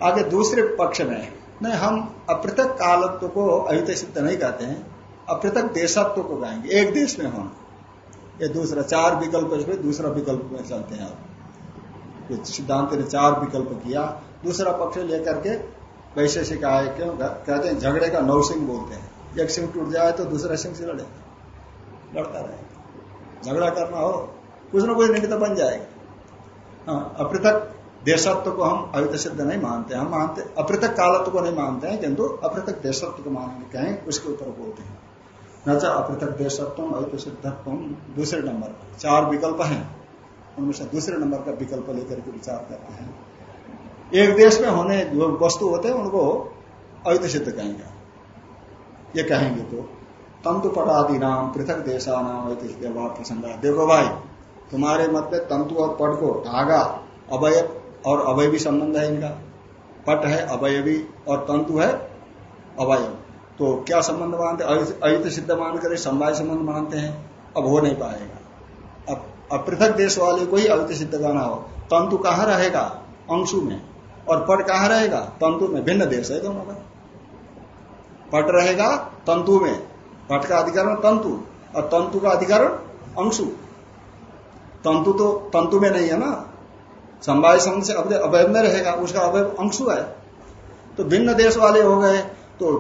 आगे दूसरे पक्ष में, नहीं, हम अपृथक कालत्व को अहित सिद्ध नहीं कहते हैं, अपृथक देशत्व को कहेंगे। एक देश में होना ये दूसरा चार विकल्प इसमें दूसरा विकल्प में चलते हैं आप सिद्धांत ने चार विकल्प किया। दूसरा पक्ष लेकर के वैशेषिक आए क्यों कहते हैं, झगड़े का नौ सिंह बोलते हैं। एक सिंह टूट जाए तो दूसरा सिंह से लड़ेगा। लड़ता रहेगा। झगड़ा करना हो, कुछ ना कुछ निमित्त बन जाएगा। अपृथक देशत्व को हम अवित सिद्ध नहीं मानते। हम मानते, अपृथक कालत्व को नहीं मानते हैं, किंतु अपृथक देशत्व को मानेंगे कहें उसके ऊपर बोलते हैं। न चाह अपृथक देशत्व अवित सिद्धत्व दूसरे नंबर चार विकल्प हैं। उनमें से दूसरे नंबर का विकल्प लेकर के विचार करते हैं। एक देश में होने जो वस्तु होते हैं, उनको अविध सिद्ध कहेंगे। ये कहेंगे तो तंतु पटादि नाम पृथक देशा नाम अविध प्रसंग देखो भाई तुम्हारे मत में तंतु और पट को धागा, अवय और अवयवी संबंध है इनका। पट है अवयवी और तंतु है, अवय। तो क्या संबंध मानते? अयुत सिद्ध मान कर समवाय संबंध मानते हैं। अब हो नहीं पाएगा। अब पृथक देश वाले को ही अवित सिद्ध करना हो। तंतु कहाँ रहेगा? अंशु में। और पट कहा रहेगा? तंतु में। भिन्न देश है दोनों का। पट रहेगा तंतु में। पट का अधिकरण तंतु, और तंतु का अधिकरण अंशु। तंतु तो तंतु में नहीं है ना? संवाय संबंध से अवयव में रहेगा, उसका अवयव अंशु है। तो भिन्न देश वाले हो गए तो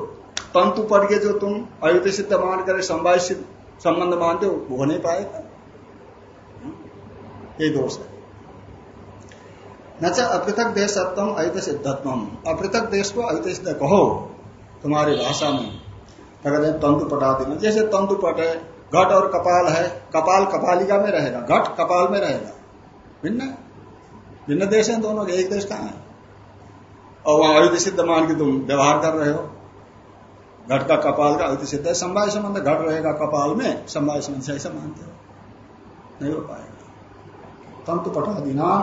तंतु पट के जो तुम अयुत सिद्ध मान करे संवाय संबंध मानते हो हो नहीं पाएगा। ये दोष है। न अपृथक देश सत्वम, अयुत सिद्धत्म अपृथक देश को अयुत सिद्ध कहो, तुम्हारी भाषा में। अगर तंतु पटा देना जैसे तंतु पट है घट और कपाल है, कपाल कपालिका में रहेगा, घट कपाल में रहेगा। भिन्न? भिन्न देश है दोनों एक देश कहाँ है? और वहाँ अयुध सिद्ध मान के तुम व्यवहार कर रहे हो। घट का कपाल का अयुध सिद्ध है, संवाय संबंध घट रहेगा कपाल में, संवाय संबंध से ऐसा मानते हो। नहीं हो पाएगा। तंतु पटादी नाम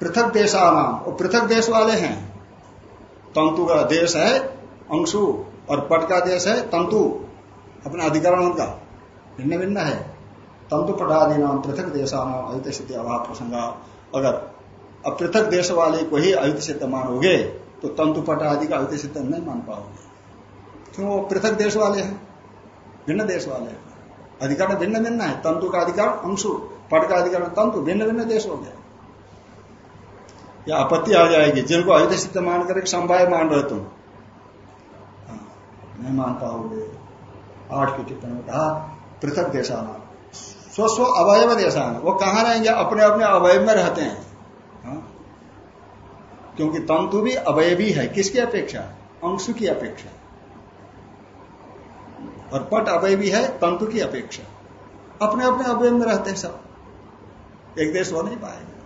पृथक देशा नाम वो पृथक देश वाले हैं। तंतु का देश है, अंशु, और पट का देश है, तंतु। अपना अधिकरण उनका। भिन्न भिन्न है। तंतु पटादी नाम पृथक देशा नाम अयुत सिद्धि अभाव प्रसंग। अगर अब पृथक देश वाले को ही अयुत सिद्ध मानोगे तो तंतु पट आदि का अयुत सिद्ध नहीं मान पाओगे। क्यों? वो पृथक देश वाले हैं। भिन्न देश वाले हैं। अधिकरण भिन्न भिन्न है तंतु का अधिकार अंशु पट का अधिकरण तंतु भिन्न भिन्न देश हो गया। या आपत्ति आ जाएगी जिनको अयुध सिद्ध मान कर संभाय मान रहे तुम। हाँ, नहीं मान पाओगे। आठ की टिप्पणी में कहा पृथक देशाना। स्व स्व अवयव देशाना। वो कहा रहेंगे? अपने अपने अवयव में रहते हैं। हाँ? क्योंकि तंतु भी अवयवी है। किसकी अपेक्षा? अंशु की अपेक्षा। और पट अवयवी है, तंतु की अपेक्षा। अपने अपने अवयव में रहते हैं सब। एक देश हो नहीं पाएगा।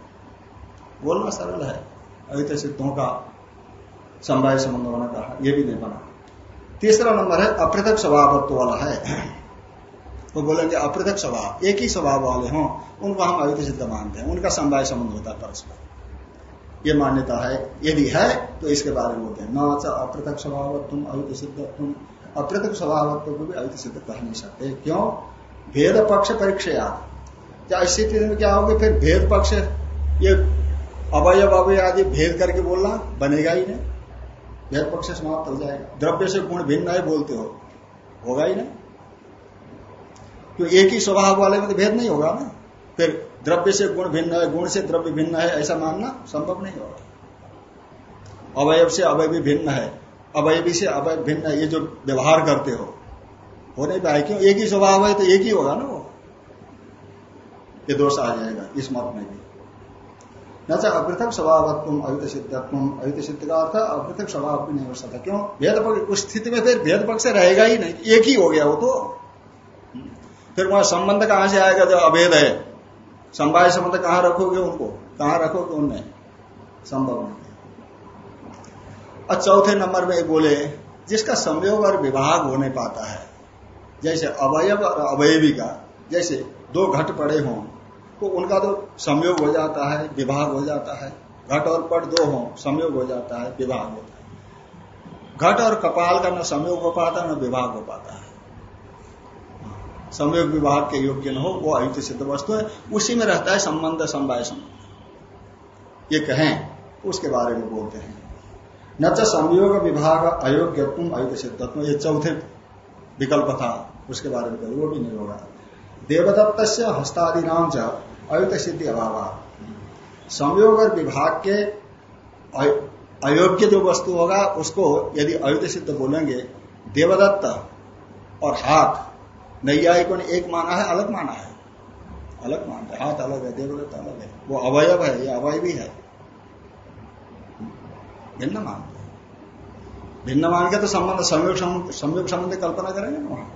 बोलना सरल है। अवित सिद्धों का समवाय संबंध होना कहा। यह भी नहीं बना। तीसरा नंबर है, अपृथक स्वभावत्व वाला है। वो बोलेंगे अपृथक स्वभाव, एक ही स्वभाव वाले हों, उनको हम अवित सिद्ध मानते हैं। उनका समवाय संबंध होता है परस्पर। ये मान्यता है, यदि है तो इसके बारे में बोलते हैं। न अपृथक स्वभाव तुम अवित सिद्ध तुम अपृथक स्वभावत्व को भी अवित सिद्ध कह नहीं सकते। क्यों? भेद पक्ष परीक्षा क्या स्थिति में क्या होगी? फिर भेद पक्ष, ये अवय अवय आदि भेद करके बोलना बनेगा ही नहीं। भेद पक्ष समाप्त हो जाएगा। द्रव्य से गुण भिन्न है बोलते हो। होगा ही नहीं। तो एक ही स्वभाव वाले में तो भेद नहीं होगा ना। फिर द्रव्य से गुण भिन्न है, गुण से द्रव्य भिन्न है, ऐसा मानना संभव नहीं होगा। अवयव से अवय भी भिन्न है। अवयवी से अवय भिन्न है, ये जो व्यवहार करते हो हो नहीं पाए क्यों? एक ही स्वभाव है तो एक ही होगा ना वो। ये दोष आ जाएगा, इस मत में भी। न चाहे अपृथक स्वभावत्म अयुत सिद्धत्व। अयुत सिद्ध का अर्थ, अपृथक स्वभाव भी नहीं हो सकता। क्यों? भेद पक्ष उस स्थिति में फिर भेद पक्ष रहेगा ही नहीं। एक ही हो गया वो तो। फिर वहाँ संबंध कहाँ से आएगा जो अभेद है? संवाय संबंध कहाँ रखोगे उनको? कहाँ रखोगे उनमें? संभव नहीं और चौथे नंबर में बोले, जिसका संयोग और विभाग होने पाता है, जैसे अवयव और अवयवी का, जैसे दो घट पड़े हों तो उनका तो संयोग हो जाता है, विभाग हो जाता है। घट और पट दो हो, संयोग हो जाता है, विभाग होता है। घट और कपाल का न संयोग हो पाता, न विभाग हो पाता है। संयोग विभाग के योग्य न हो, वो अयुत सिद्ध वस्तु है। उसी में रहता है संबंध समवाय संबंध ये कहें, उसके बारे में बोलते हैं। न तो संयोग विभाग अयोग्य अयुत सिद्धत्व, ये चौथे विकल्प था, उसके बारे में वो भी नहीं होगा। देवदत्त से हस्तादि नाम अयुत सिद्धि अभाव संयोग और विभाग के अयोग्य जो वस्तु होगा, उसको यदि अयुत सिद्ध बोलेंगे, देवदत्त और हाथ नैयायिकों ने एक माना है, अलग माना है। अलग मानते हाथ अलग है देवदत्त अलग है। वो अवयव है, ये अवय भी है। भिन्न मानते भिन्न मान के तो संबंध, संयोग संबंध कल्पना करेंगे ना वहाँ।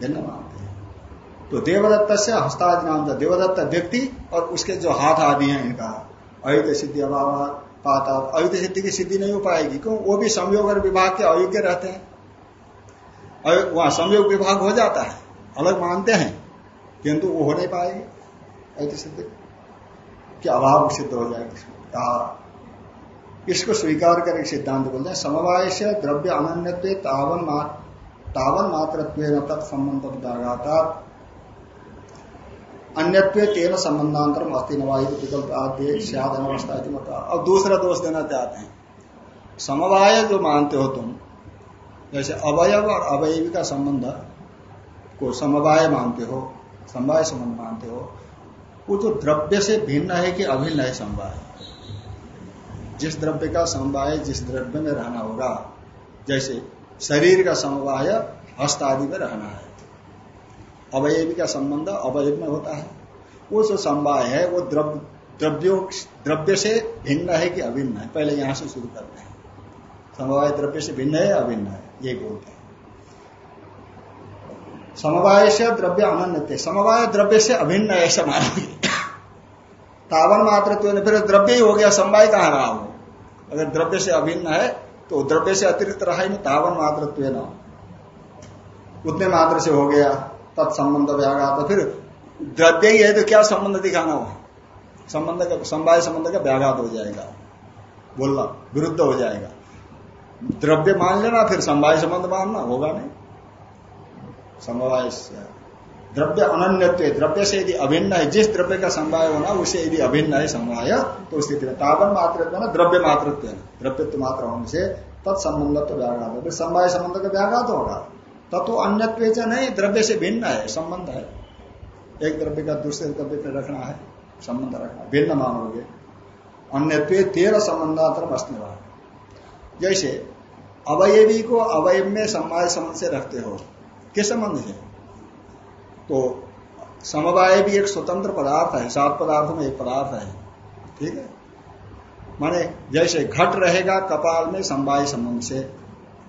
भिन्न मानते हैं। तो देवदत्त से हस्तादि नाम था। देवदत्त व्यक्ति और उसके जो हाथ आदि हैं इनका। अयुत सिद्धि अभाव पाता अयुत सिद्धि की सिद्धि नहीं हो पाएगी। क्यों? वो भी संयोग और विभाग के अयोग्य रहते हैं। वहाँ संयोग विभाग हो जाता है। अलग मानते हैं, किंतु वो हो नहीं पाएगी। अयुत सिद्धि, के अभाव सिद्ध हो जाएगी कहा, इसको स्वीकार कर एक सिद्धांत बोलते हैं समवाय से द्रव्य अनन्य तावन तावन मात्र तत्संबंध अन्यत्व तेन संबंधांतर अस्थि नवायु विकल्प अब दूसरा दोष देना चाहते हैं। समवाय जो मानते हो तुम, जैसे अवयव और अवयवी का संबंध को समवाय मानते हो, समवाय संबंध मानते हो, वो तो द्रव्य से भिन्न है कि अभिन्न है समवाय। जिस द्रव्य का समवाय जिस द्रव्य में रहना होगा, जैसे शरीर का समवाय हस्त आदि में रहना है। अवयवी का संबंध अवयव में होता है। वो जो समवाय है, वो द्रव्य, द्रव्यो, द्रव्य से भिन्न है कि अभिन्न है? पहले यहाँ से शुरू करते हैं। समवाय द्रव्य से भिन्न है अभिन्न है? ये बोलते हैं। समवाय से द्रव्य अनन्य समवाय द्रव्य से अभिन्न ऐसा मानेंगे तावन मात्र तो फिर द्रव्य ही हो गया, समवाय कहाँ रहा हो अगर द्रव्य से अभिन्न है तो द्रव्य से अतिरिक्त रहा ही नहीं, तावन मात्र उतने मात्र से हो गया, तत्संबंध व्यागा तो फिर द्रव्य ही है तो क्या संबंध दिखाना हो संबंध का, समवाय संबंध का व्याघात हो जाएगा। बोलना, विरुद्ध हो जाएगा। द्रव्य मान लेना, फिर समवाय संबंध मानना, होगा नहीं। समवाय द्रव्य अनन्य द्रव्य से यदि अभिन्न है, जिस द्रव्य का समवाय होना, उसे यदि अभिन्न है समवाय तो स्थिति में तावन मात्र द्रव्य मात्र द्रव्यत्व मात्र होने से तत्संबंध तो व्याघात फिर समवाय संबंध का व्याघात होगा। तत्व अन्य नहीं, द्रव्य से भिन्न है, संबंध है। एक द्रव्य का दूसरे द्रव्य पर रखना है, संबंध रखना। भिन्न मानोगे। अन्य तेरह संबंधातर अस्तिवाद जैसे, अवयवी को अवयव में समवाय संबंध से रखते हो। किस संबंध से तो समवाय भी एक स्वतंत्र पदार्थ है, सात पदार्थों में एक पदार्थ है, ठीक है? माने जैसे घट रहेगा, कपाल में समवाय संबंध से,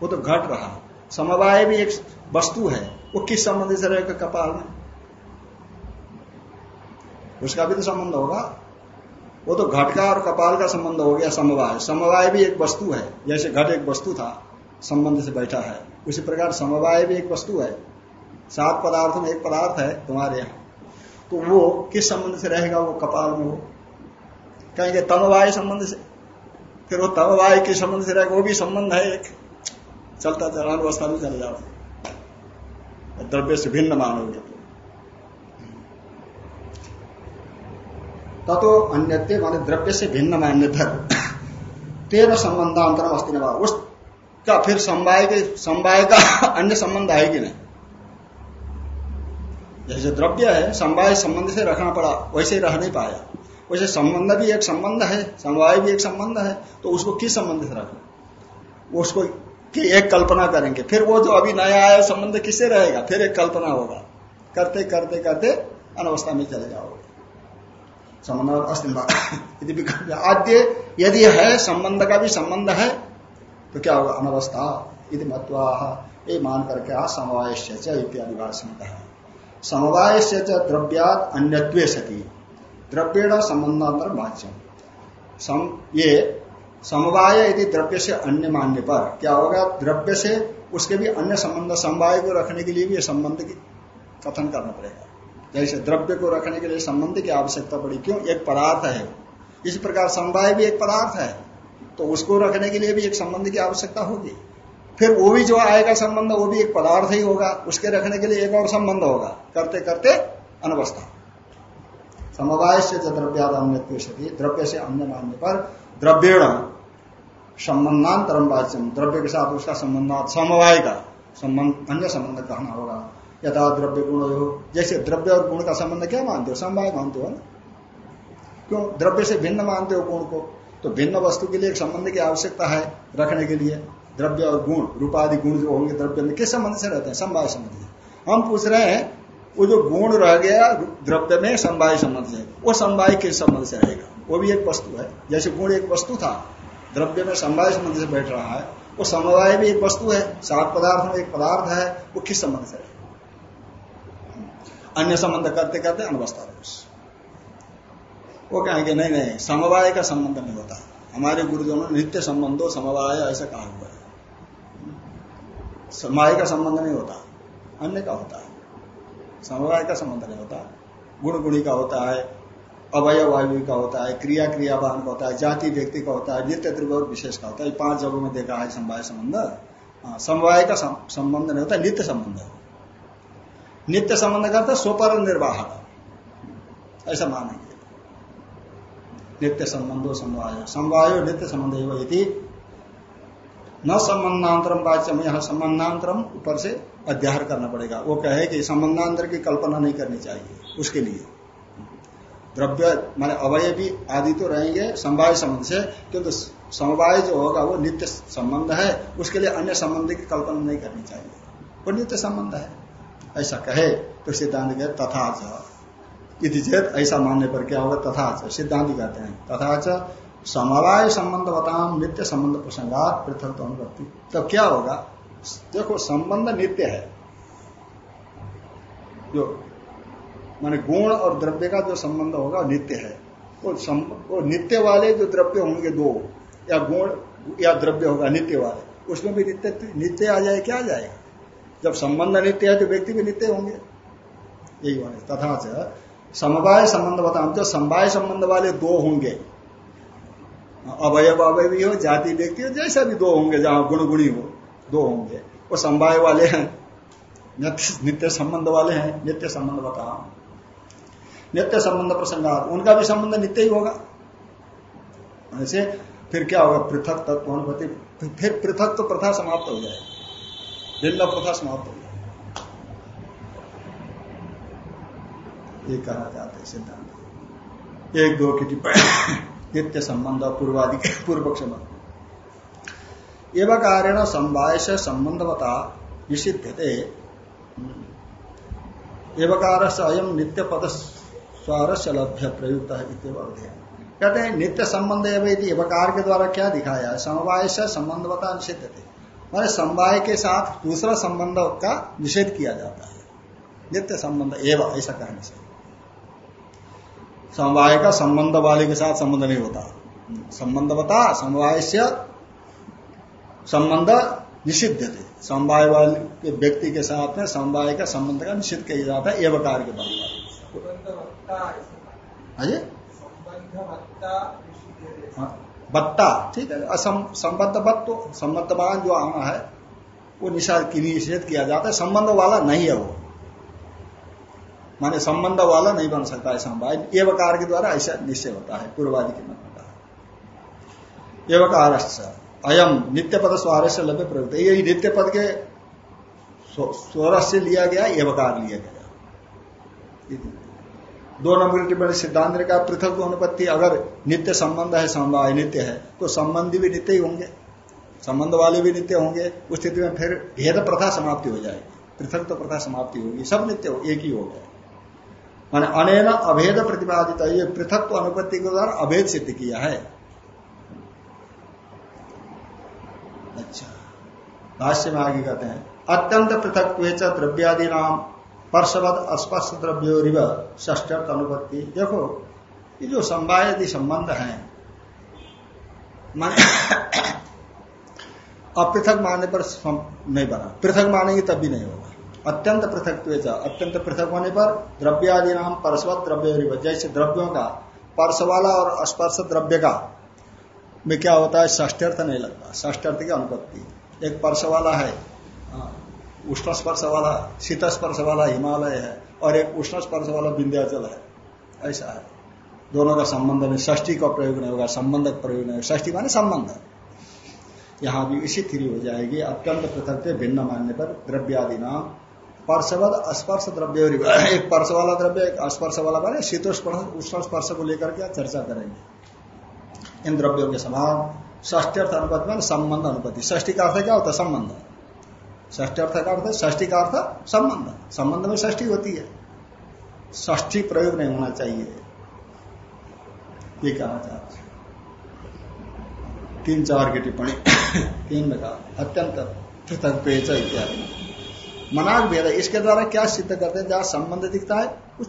वो तो घट रहा। समवाय भी एक वस्तु है, वो किस संबंध से रहेगा कपाल में? उसका भी तो संबंध होगा। वो तो घट का और कपाल का संबंध हो गया समवाय। समवाय भी एक वस्तु है, जैसे घट एक वस्तु था। संबंध से बैठा है। उसी प्रकार समवाय भी एक वस्तु है। सात पदार्थ में एक पदार्थ है तुम्हारे यहाँ। तो वो किस संबंध से रहेगा? वो कपाल में वो कहेंगे तमवाय संबंध से। फिर वो तमवाय के संबंध से रहेगा। वो भी संबंध है एक। चलता चलान अवस्था में चल जाओ द्रव्य से भिन्न मानोगे ततो अन्य माने द्रव्य से भिन्न मान्य तेरह संबंधांतर अस्ति उसका फिर समवाय के समवाय का अन्य संबंध है कि नहीं? जैसे द्रव्य है समवाय संबंध से रखना पड़ा, वैसे ही रह नहीं पाया। वैसे संबंध भी एक संबंध है समवाय भी एक संबंध है तो उसको किस संबंध से रखना? उसको कि एक कल्पना करेंगे। फिर वो जो अभी नया आया संबंध किससे रहेगा? फिर एक कल्पना होगा। करते करते करते अनवस्था में चले जाओगे। संबंध आद्य यदि है, संबंध का भी संबंध है तो क्या होगा अनवस्था। यदि ये मान करके आ समवाय इत्यादि भाषण कहा समवाय से द्रव्यात अन्य सती। द्रव्य संबंधांतर वाच्य ये समवाय यदि द्रव्य से अन्य मान्य पर क्या होगा? द्रव्य से उसके भी अन्य संबंध, समवाय को रखने के लिए भी संबंध कथन करना पड़ेगा। जैसे द्रव्य को रखने के लिए संबंध की आवश्यकता पड़ी। क्यों? एक पदार्थ है। इस प्रकार समवाय भी एक पदार्थ है। तो उसको रखने के लिए भी एक संबंध की आवश्यकता होगी। फिर वो भी जो आएगा संबंध, वो भी एक पदार्थ ही होगा। उसके रखने के लिए एक और संबंध होगा। करते करते अनवस्था। समवाय से द्रव्याद सती द्रव्य से अन्य मानने पर द्रव्यण संबंधांतरम वाच्यम द्रव्य के साथ उसका संबंध समवाय का संबंध, अन्य संबंध कहना होगा। यथा द्रव्य गुण हो जैसे द्रव्य और गुण का संबंध क्या मानते हो? समवाय मानते हो ना? क्यों? द्रव्य से भिन्न मानते हो गुण को। तो भिन्न वस्तु के लिए एक संबंध की आवश्यकता है रखने के लिए। द्रव्य और गुण, रूपादि गुण जो होंगे द्रव्य में, किस संबंध से रहते हैं? समवाय संबंध से हम पूछ रहे हैं, वो जो गुण रह गया द्रव्य में समवाय संबंध से, वो समवाय किस संबंध से रहेगा वो भी एक वस्तु है। जैसे गुण एक वस्तु था, द्रव्य में समवाय संबंध से बैठ रहा है, वो समवाय भी एक वस्तु है, सात पदार्थ में एक पदार्थ है, वो किस संबंध से रहेगा अन्य संबंध करते करते अनवस्था दोष वो कहेंगे नहीं नहीं समवाय का संबंध नहीं होता। हमारे गुरुजनों ने नित्य संबंधो समवाय ऐसा कहा हुआ है। समवाय का संबंध नहीं होता अन्य का होता है। समवाय का संबंध नहीं होता। गुण गुणी का होता है अवय वायु का होता है क्रिया क्रियावान का होता है जाति व्यक्ति का होता है नित्य त्रिभुव विशेष का होता है। पाँच जगहों में देखा है समवाय संबंध। हाँ, समवाय का संबंध नहीं होता नित्य संबंध नित्य संबंध करता स्वपर निर्वाह ऐसा मानेंगे। नित्य संबंधो समवाय समवाय नित्य संबंध न संबंधांतरम वाच्य में यहाँ संबंधांतरम ऊपर से अध्याय करना पड़ेगा। वो कहे कि संबंधांतर की कल्पना नहीं करनी चाहिए, उसके लिए। द्रव्य माने अवय भी आदि तो रहेंगे समवाय संबंध से, किंतु तो समवाय जो होगा वो नित्य संबंध है, उसके लिए अन्य संबंध की कल्पना नहीं करनी चाहिए। वो नित्य संबंध है। ऐसा कहे तो सिद्धांत कहे तथा यदि चेत ऐसा मानने पर क्या होगा? तथा सिद्धांत कहते हैं। तथा समवाय संबंध बताम नित्य संबंध प्रसंगात पृथक तो अनुपत्ति। तो क्या होगा? देखो संबंध नित्य है। जो माने गुण और द्रव्य का जो संबंध होगा नित्य है। वो, वो नित्य वाले जो द्रव्य होंगे दो या गुण या द्रव्य होगा नित्य वाले उसमें भी नित्य नित्य आ जाए क्या आ जाएगा? जब संबंध नित्य है तो व्यक्ति भी नित्य होंगे। यही होने तथा समवाय संबंध बताओ जो समवाय संबंध वाले दो होंगे। अवयव अवयवी हो, जाति व्यक्ति हो, जैसा भी दो होंगे, जहाँ गुण गुणी हो, दो होंगे। वो समवाय वाले हैं, नित्य संबंध वाले हैं, नित्य संबंध बताओ नित्य संबंध प्रसंगार, उनका भी संबंध नित्य ही होगा। ऐसे, फिर क्या होगा? पृथक तत्व फिर पृथक तो प्रथा समाप्त हो जाए। भिन्न प्रथा समाप्त हो ये कहना चाहते हैं सिद्धांत। एक दो की टिप्पणी। नित्य संबंध पूर्वादि पूर्व पक्ष एवं कारण समवाय से संबंधवता निषिद्ध थे एवकार से अयम नित्य पद स्वारस्य लभ्य प्रयुक्त है कहते हैं, नित्य संबंध एवकार के द्वारा क्या दिखाया? है समवाय से संबंधवता निषिद्ध थे मैंने समवाय के साथ दूसरा संबंध का निषेध किया जाता है। नित्य संबंध एवं ऐसा कहने से। समवाय का संबंध वाले के साथ संबंध नहीं होता। संबंध बता समवाय से संबंध निषिद्ध थे। समवाय वाले व्यक्ति के साथ में समवाय का संबंध का निषिद्ध किया जाता है एवकार के द्वारा हाँ, बत्ता ठीक है। असम संबद्ध बत्त संबद्धवान जो आना है वो निषेध किया जाता है। संबंध वाला नहीं है वो। माने संबंध वाला नहीं बन सकता है समवाय एवकार के द्वारा ऐसा निश्चय होता है पूर्वादि के मत होता है। एवकार अयम नित्य पद स्वार से लभ्य प्रयुक्त यही नित्य पद के स्वर से लिया गया एवकार लिया गया। दो नंबर की टिप्पणी सिद्धांत का पृथक अनुपत्ति अगर नित्य संबंध है समवाय नित्य है तो संबंधी भी नित्य ही होंगे। संबंध वाले भी नित्य होंगे। उस स्थिति में फिर भेद प्रथा समाप्ति हो जाएगी। पृथक तो प्रथा समाप्ति होगी। सब नित्य हो, एक ही हो गया। मान अनेन अभेद प्रतिपादित है, ये पृथक अनुपत्ति के द्वारा अभेद सिद्ध किया है। अच्छा भाष्य में आगे कहते हैं, अत्यंत पृथक द्रव्यादि नाम परसवद अस्पर्श द्रव्योरिव ष्टर्थ अनुपत्ति। देखो, ये जो संवादी संबंध है, माने अपृथक मानने पर नहीं बना। पृथक मानेंगे तब भी नहीं होगा। अत्यंत पृथक अत्यंत पृथक होने पर द्रव्यादि नाम परस्वत द्रव्य जैसे द्रव्यों का परस वाला और स्पर्श द्रव्य का में क्या होता है? ष्टर्थ नहीं लगता। ष्टर्थ की अनुपत्ति। एक पर्श वाला है हाँ, उष्ण स्पर्श वाला शीत स्पर्श वाला हिमालय है और एक उष्ण स्पर्श वाला विंध्याचल है। ऐसा है। दोनों का संबंध में ष्टी का प्रयोग नहीं होगा संबंध का प्रयोग नहीं होगा। ष्टी माने संबंध। यहाँ भी इसी थ्री हो जाएगी। अत्यंत पृथक भिन्न मानने पर द्रव्यादि नाम पर्शवद स्पर्श द्रव्य एक पर्श वाला द्रव्य, एक स्पर्श वाला बने शीतोस्पर्श उष्ण स्पर्श को लेकर के चर्चा करेंगे। इन द्रव्यों के समान अर्थ अनुपति में संबंध अनुपति। ष्टी का अर्थ क्या होता है? संबंध। अर्थ का अर्थ है ष्टी का अर्थ संबंध। संबंध में ष्टी होती है। ष्ठी प्रयोग नहीं होना चाहिए। ये कहना चाहते तीन चार की टिप्पणी। तीन में कहा, अत्यंत पृथक पेच इत्यादि। मनाग भेद है। इसके द्वारा क्या सिद्ध करते हैं? जहाँ संबंध दिखता है कुछ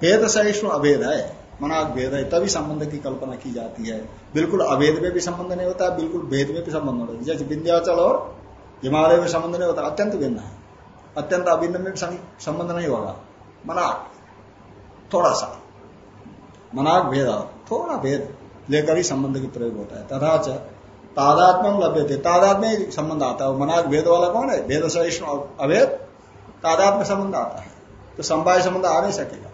भेद सहिष्णु अभेद है। मनाग भेद है, तभी संबंध की कल्पना की जाती है। बिल्कुल अभेद में भी संबंध नहीं होता, बिल्कुल भेद में भी संबंध होता। है जैसे विंध्याचल और हिमालय में संबंध नहीं होता, अत्यंत भिन्न है। अत्यंत अभिन्न में संबंध नहीं होगा। मनाग, थोड़ा सा। मनाग भेद, थोड़ा भेद लेकर ही संबंध की प्रयोग होता है। तथा तादात्म लभ्य थे तादात्म ही संबंध आता है। मनाग भेद वाला कौन है? भेद सहिष्णु अभेद तादात्म संबंध आता है। तो संवाय संबंध आ नहीं सकेगा।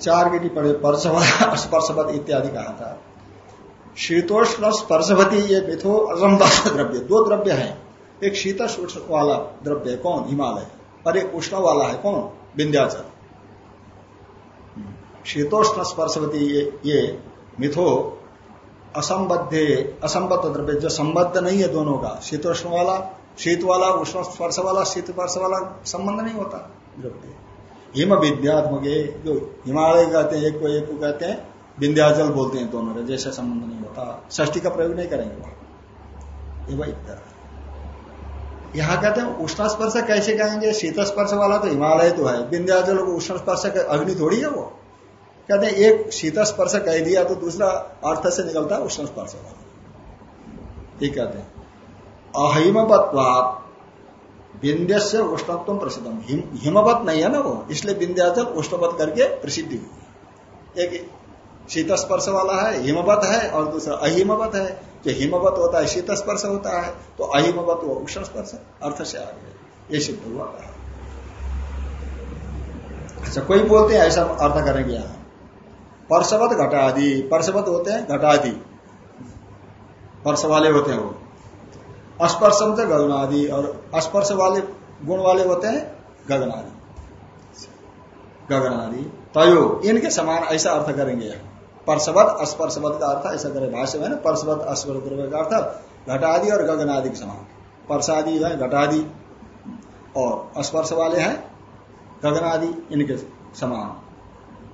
चार की पड़े स्पर्शवत इत्यादि कहा था। शीतोष्ण स्पर्शवती ये मिथो असंबद्ध द्रव्य। दो द्रव्य है। एक शीत वाला द्रव्य है। कौन? हिमालय। और एक उष्ण वाला है। कौन? विंध्याचल। शीतोष्ण स्पर्शवती ये, ये मिथो असंबद्ध असंबद्ध द्रव्य जो संबद्ध नहीं है दोनों का। शीतोष्ण वाला, शीत वाला, उष्ण स्पर्श वाला, शीत स्पर्श वाला संबंध नहीं होता द्रव्य। हिम विद्यात्मक, जो हिमालय कहते हैं, एक को एक को कहते हैं, विंध्याचल बोलते हैं दोनों का, जैसा संबंध नहीं होता। ष्टी का प्रयोग नहीं करेंगे यहाँ कहते हैं, उष्ण स्पर्श कैसे कहेंगे? शीत स्पर्श वाला तो हिमालय तो है। विंध्याचल उष्ण स्पर्श अग्नि थोड़ी है वो? कहते हैं एक शीत स्पर्श कह दिया तो दूसरा अर्थ से निकलता है उष्ण स्पर्श वाला ठीक कहते हैं। अहिमवत्वात विंध्य से उष्णत्व प्रसिद्धम हिम, हिमवत नहीं है ना वो? इसलिए विंध्याचल उष्णवत करके प्रसिद्धि हुई एक शीत स्पर्श वाला है हिमवत है और दूसरा अहिमवत है। जो हिमवत होता है शीत स्पर्श होता है तो अहिमवत वो उष्ण स्पर्श अर्थ से आ गया। ये सिद्ध हुआ अच्छा कोई बोलते हैं ऐसा अर्थ करेंगे यहाँ। परसवत घटादि परसवत होते हैं, घटादि। पर्श वाले होते हैं वो। स्पर्शम से गगनादि और अस्पर्श वाले गुण वाले होते हैं, गगनादि। गगनादि। तयो, इनके समान ऐसा अर्थ करेंगे। यहाँ परसवत अस्पर्शवत का अर्थ ऐसा करें, भाष्य में अस्पर्श का अर्थ घटादि और गगनादि के समान। परसादि है, घटादि। और स्पर्श वाले हैं, गगनादि, इनके समान।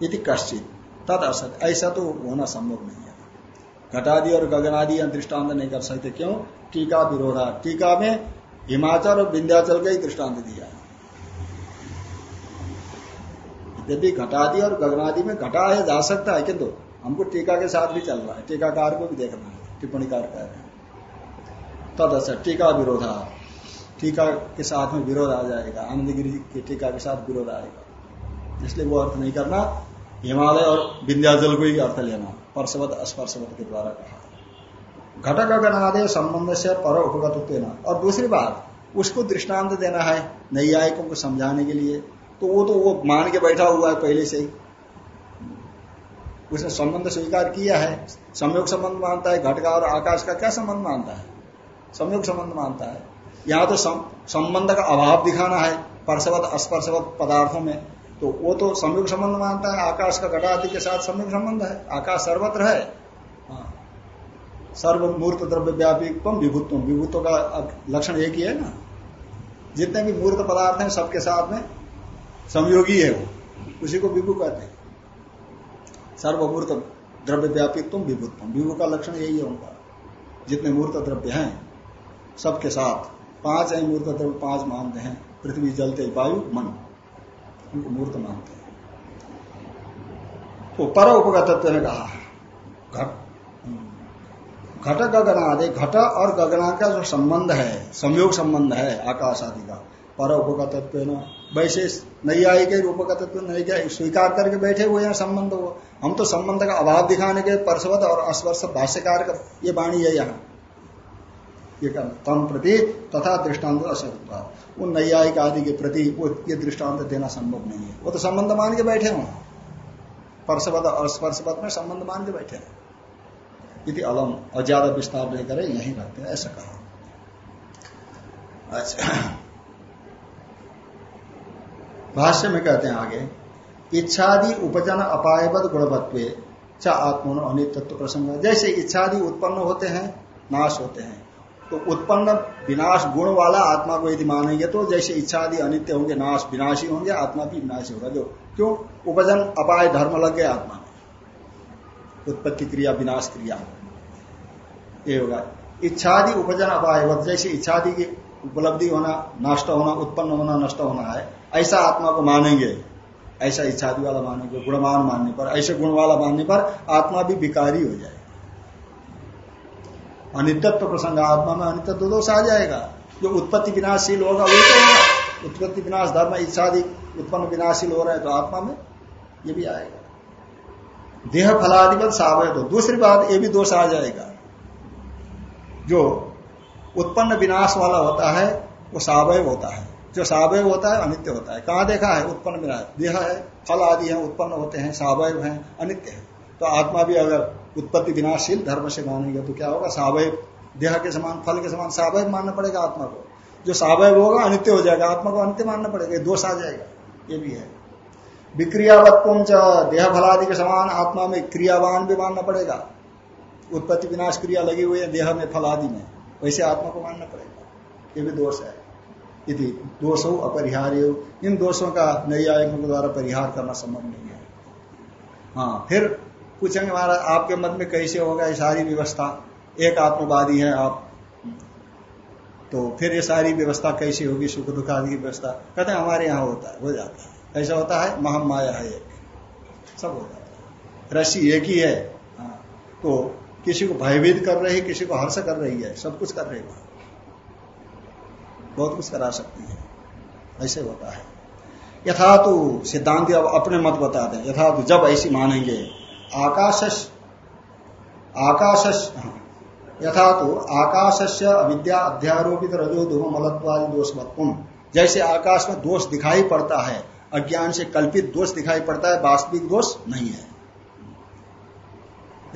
यदि कश्चित। तद असत ऐसा तो होना संभव नहीं है। घटादि और गगनादि दृष्टांत नहीं कर सकते। क्यों? टीका विरोधा। टीका में हिमाचल और विंध्याचल का ही दृष्टांत दिया है। यदि घटादि और गगनादि में घटा है, जा सकता है, किंतु हमको टीका के साथ भी चल रहा है। टीकाकार को भी देखना है। टिप्पणीकार कह रहे हैं। तद असर टीका विरोधा। टीका के साथ में विरोध आ जाएगा। आनंदगिरी की टीका के साथ विरोध आएगा। इसलिए वो अर्थ नहीं करना। हिमालय और विंध्याचल को ही अर्थ लेना परसवत स्पर्शवत के द्वारा कहा। घटक गणादे संबंध से पर उपगत और दूसरी बात, उसको दृष्टांत देना है नैयायिकों को समझाने के लिए। तो वो तो वो मान के बैठा हुआ है पहले से ही। उसने संबंध स्वीकार किया है। संयोग संबंध मानता है, घट का और आकाश का क्या संबंध मानता है? संयोग संबंध मानता है। यहाँ तो संबंध का अभाव दिखाना है परसवत अस्पर्शवत पदार्थों में। तो वो तो संयोग संबंध मानता है, आकाश का घटा के साथ संयोग संबंध है, आकाश सर्वत्र है। हाँ। सर्वमूर्त द्रव्य व्यापी विभुत्व विभुत्व का लक्षण एक ही है ना। जितने भी मूर्त पदार्थ हैं, सबके साथ में संयोगी है वो। उसी को विभु कहते हैं। सर्वमूर्त द्रव्य व्यापित्व विभुत्व विभु का लक्षण यही है उनका। जितने मूर्त द्रव्य हैं, सबके साथ पाँच है मूर्त द्रव्य, पाँच मानते हैं। पृथ्वी जलते वायु, मन। उनको मूर्त मानते हैं। तो पर उपगतत्व ने कहा, घट घट गगन आदि, घट और गगना का जो संबंध है, संयोग संबंध है, आकाश आदि का, पर उपगतत्व न, वैसे आई के उपगतत्व नहीं क्या स्वीकार करके बैठे हुए हैं, संबंध हो हम तो संबंध का अभाव दिखाने के परसवत और अस्पर्श भाष्यकार ये वाणी है यहाँ। ये तम प्रति तथा दृष्टांत असत्ता उन नैयायिक आदि के प्रति वो ये दृष्टांत देना संभव नहीं है। वो तो संबंध मान के बैठे हो। परसवत और स्पर्शवत में संबंध मान के बैठे हैं। यदि अलम, और ज़्यादा विस्तार नहीं करे, यही रहते हैं, ऐसा कहा। अच्छा। भाष्य में कहते हैं आगे, इच्छादि उपजन अपायबद गुणवत्व च आत्मन अनित्व प्रसंग। जैसे इच्छादि उत्पन्न होते हैं, नाश होते हैं। तो उत्पन्न विनाश गुण वाला आत्मा को यदि मानेंगे तो जैसे इच्छा आदि अनित्य होंगे, नाश विनाशी होंगे, आत्मा भी विनाशी होगा। जो क्यों? उपजन अपाय धर्म लग गया आत्मा में। उत्पत्ति क्रिया, विनाश क्रिया। ये होगा। इच्छादि उपजन अपाय जैसे इच्छादि की उपलब्धि होना, नष्ट होना, उत्पन्न होना, नष्ट होना है, ऐसा आत्मा को मानेंगे। ऐसा इच्छादि वाला मानेंगे गुणमान मानने पर, ऐसे गुण वाला मानने पर आत्मा भी विकारी हो जाए अनित्व प्रसंग, आत्मा में अनित्व दोष आ जाएगा। जो उत्पत्ति विनाशील होगा, वही तो होगा। उत्पत्ति विनाश, धर्म, इच्छादि उत्पन्न विनाशील हो रहे हैं तो आत्मा में ये भी आएगा। देह फलादिवत सावय तो दूसरी बात, ये भी दोष आ जाएगा। जो उत्पन्न विनाश वाला होता है, वो सावय होता है। जो सावय होता है, अनित्य होता है। कहाँ देखा है? उत्पन्न विनाश। देह है, फल आदि है, उत्पन्न होते हैं सावय है, अनित्य है। तो आत्मा भी अगर उत्पत्ति विनाशील, धर्म से मानेंगे तो क्या होगा? सावय देह के समान, फल के समान सावय मानना पड़ेगा आत्मा को। जो सावय होगा, अनित्य हो जाएगा, आत्मा को अनित्य मानना पड़ेगा दोष आ जाएगा, ये भी है। विक्रियावत्व देह फलादि के समान आत्मा में क्रियावान भी मानना पड़ेगा। उत्पत्ति विनाश क्रिया लगी हुई है, देह में, फलादि में, वैसे आत्मा को मानना पड़ेगा। ये भी दोष है। यदि दोषो अपरिहार्य। इन दोषों का नई के द्वारा परिहार करना संभव नहीं है। हाँ फिर पूछेंगे महाराज आपके मत में कैसे होगा ये सारी व्यवस्था? एक आत्मवादी है आप। तो फिर ये सारी व्यवस्था कैसी होगी? सुख दुख आदि की व्यवस्था। कहते हैं हमारे यहाँ होता है हो जाता है। ऐसा होता है महामाया है एक। सब हो जाता है। रस्सी एक ही है। हाँ, तो किसी को भयभीत कर रही किसी को हर्ष कर रही है सब कुछ कर रही है। बहुत कुछ करा सकती है। ऐसे होता है। यथा तो सिद्धांत अब अपने मत बताते हैं यथा तो जब ऐसी मानेंगे आकाश आकाश हाँ, यथा तो आकाश से अविद्या अध्यारोपित रजो धूम मलत्वादि दोष जैसे आकाश में दोष दिखाई पड़ता है अज्ञान से कल्पित दोष दिखाई पड़ता है वास्तविक दोष नहीं है।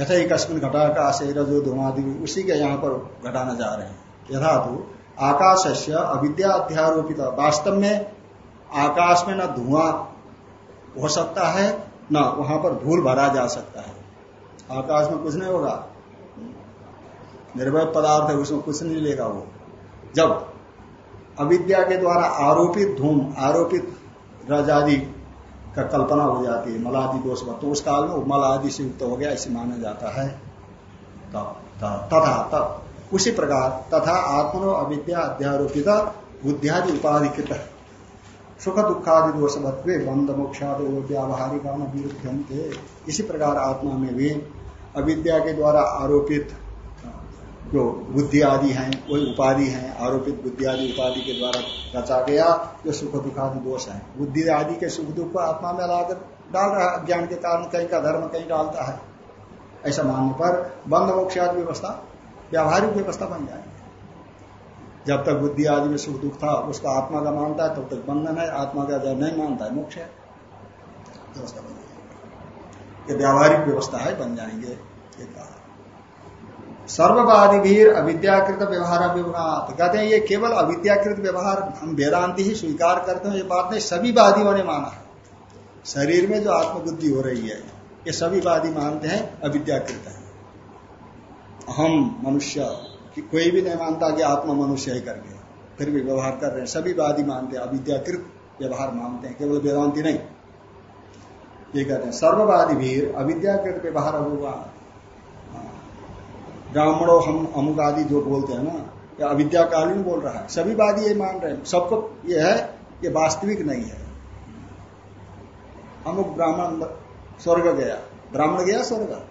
यथा एक अस्मिन घटाकाश रजो धूमादि उसी के यहाँ पर घटाना जा रहे हैं। यथा तो आकाश से अविद्या अध्यारोपित वास्तव में आकाश में न धुआँ हो सकता है न, वहाँ पर धूल भरा जा सकता है। आकाश में कुछ नहीं होगा। निर्भय पदार्थ है, उसमें कुछ नहीं लेगा वो। जब अविद्या के द्वारा आरोपित धूम, आरोपित रजादि का कल्पना हो जाती है, मलादि दोष तो उस काल में मल आदि से युक्त हो गया, ऐसे माना जाता है। तथा तब उसी प्रकार तथा आत्मनो अविद्या अध्यारोपित बुद्धियादि उपाधिकृत सुख दुखादि दोष बंद मोक्षादि व्यावहारिक इसी प्रकार आत्मा में भी अविद्या के द्वारा आरोपित, जो बुद्धि आदि हैं वही उपाधि हैं, आरोपित बुद्धि आदि उपाधि के द्वारा रचा गया, जो सुख दुखादि दोष है। बुद्धि आदि के सुख दुख को आत्मा में लाकर डाल रहा है, ज्ञान के कारण कहीं का धर्म कहीं डालता है। ऐसा मानने पर बंद मोक्ष व्यवस्था, व्यावहारिक व्यवस्था बन जाएगी। जब तक बुद्धि आदि में सुख दुख था, उसका आत्मा का मानता है, तब तक बंधन है, आत्मा का जब नहीं मानता है, मोक्ष है। व्यवस्था बन ये व्यावहारिक व्यवस्था है, बन जाएँगे एक कहा। सर्ववादी भीर अविद्याकृत व्यवहार कहते हैं, ये केवल अविद्याकृत व्यवहार हम वेदांति ही स्वीकार करते हैं, ये बात नहीं, सभी वादियों ने माना है। शरीर में जो आत्मबुद्धि हो रही है, ये सभी वादी मानते हैं, अविद्याकृत है। हम मनुष्य कि कोई भी नहीं मानता कि आत्मा मनुष्य ही करके फिर भी व्यवहार कर रहे हैं। सभी वादी मानते हैं अविद्याकृत व्यवहार मानते हैं, केवल वेदांति नहीं। ये कहते हैं। सर्ववादी भीर अविद्याकृत व्यवहार अभिवाद ब्राह्मणों, हम अमुक आदि जो बोलते हैं ना, या अविद्याकालीन बोल रहा है। सभी वादी ये मान रहे हैं। सबको ये है, ये वास्तविक नहीं है। अमुक ब्राह्मण स्वर्ग गया। ब्राह्मण गया, स्वर्ग?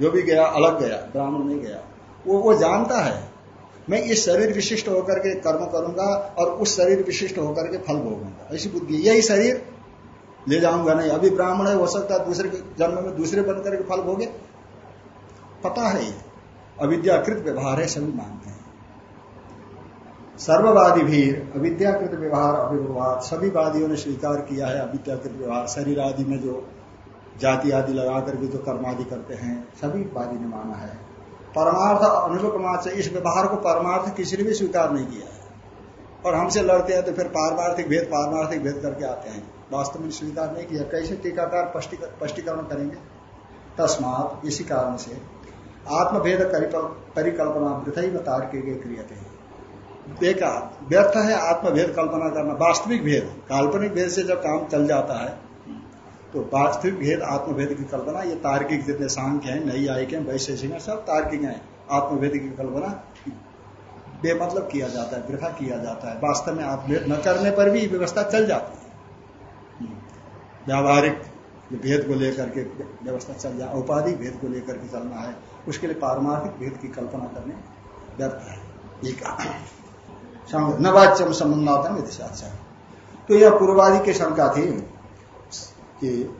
जो भी गया, अलग गया। ब्राह्मण नहीं गया। वो वो जानता है। मैं इस शरीर विशिष्ट होकर के कर्म करूँगा और उस शरीर विशिष्ट होकर के फल भोगूँगा। ऐसी बुद्धि। यही शरीर, ले जाऊँगा नहीं। अभी ब्राह्मण है, हो सकता है दूसरे जन्म में दूसरे बनकर के फल भोगे। पता है अविद्याकृत व्यवहार है, सभी मानते हैं। सर्ववादी भी अविद्याकृत व्यवहार अभिवाद सभी वादियों ने स्वीकार किया है अविद्याकृत व्यवहार। शरीर आदि में जो जाति आदि लगा करके जो कर्म आदि करते हैं, सभी वादी ने माना है। परमार्थ अनुपमा से इस व्यवहार को परमार्थ किसी ने भी स्वीकार नहीं किया। है और हमसे लड़ते हैं तो फिर पारमार्थिक भेद पारमार्थिक भेद करके आते हैं। वास्तव में स्वीकार नहीं किया। कैसे टीकाकार स्पष्टीकरण करेंगे? तस्मात इसी कारण से आत्मभेद परिकल्पना वृथई तार्किक क्रिय थे बेकार व्यर्थ है आत्मभेद कल्पना करना। वास्तविक भेद, काल्पनिक भेद से जब काम चल जाता है तो वास्तविक भेद, आत्मभेद की कल्पना, ये तार्किक जितने सांख्य हैं, नई आयिक है वैशेषिक है सब तार्किक है। आत्मभेद की कल्पना बेमतलब किया जाता है, वृथा किया जाता है। वास्तव में आत्मभेद न करने पर भी व्यवस्था चल जाती है। व्यावहारिक भेद को लेकर के व्यवस्था चल जाए औपाधिक भेद को लेकर के चलना है। उसके लिए पारमार्थिक भेद की कल्पना करने व्यर्थ है। ये न वाच्यम संबंधातम यदि तो यह पूर्वादि की शंका थी। कि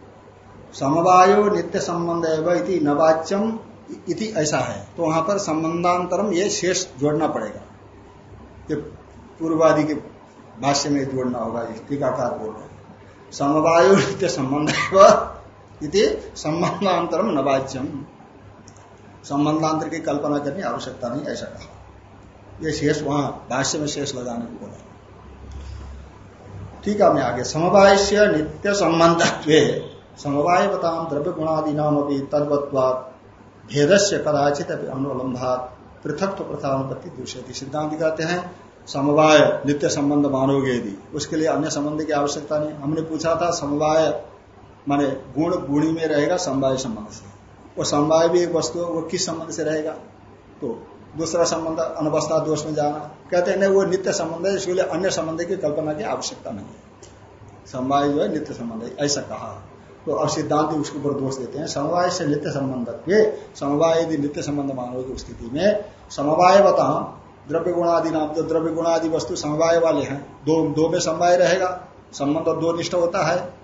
समवायो नित्य संबंध है नवाच्यम इति ऐसा है। तो वहाँ पर संबंधांतरम ये शेष जोड़ना पड़ेगा। ये पूर्वादि के भाष्य में जोड़ना होगा टीकाकार बोल रहे समवायो नित्य संबंध संबंधांतरम नवाच्यम। संबंधांतर की कल्पना करनी आवश्यकता नहीं, ऐसा कहा। ये शेष वहाँ भाष्य में शेष लगाने को बोला। ठीक है, मैं आगे समवाय से नित्य संबंध समवाय बताम द्रव्य गुणादि नाम अभी तद्वत्वाद भेद से कदाचित अनुलंबात पृथक तो प्रथानुपत्ति दूसरे सिद्धांत कहते हैं, समवाय नित्य संबंध मानोगे यदि उसके लिए अन्य संबंध की आवश्यकता नहीं। हमने पूछा था, समवाय माने गुण गुणी में रहेगा, समवाय संबंध से। वो समवाय भी एक वस्तु है, वो किस संबंध से रहेगा? तो दूसरा संबंध, अनवस्था, दोष में जाना। कहते हैं, नहीं, वो नित्य संबंध है, इसके लिए अन्य संबंध की कल्पना की आवश्यकता नहीं है। समवाय जो है, नित्य संबंध है, ऐसा कहा। तो और सिद्धांत उसके ऊपर दोष देते हैं। समवाय से नित्य संबंध समवाय यदि नित्य संबंध मानव की स्थिति में समवाय बता द्रव्य गुणादि नाम जो द्रव्य गुणादि वस्तु समवाय वाले हैं, दो दो में समवाय रहेगा, संबंध दो निष्ठ होता है।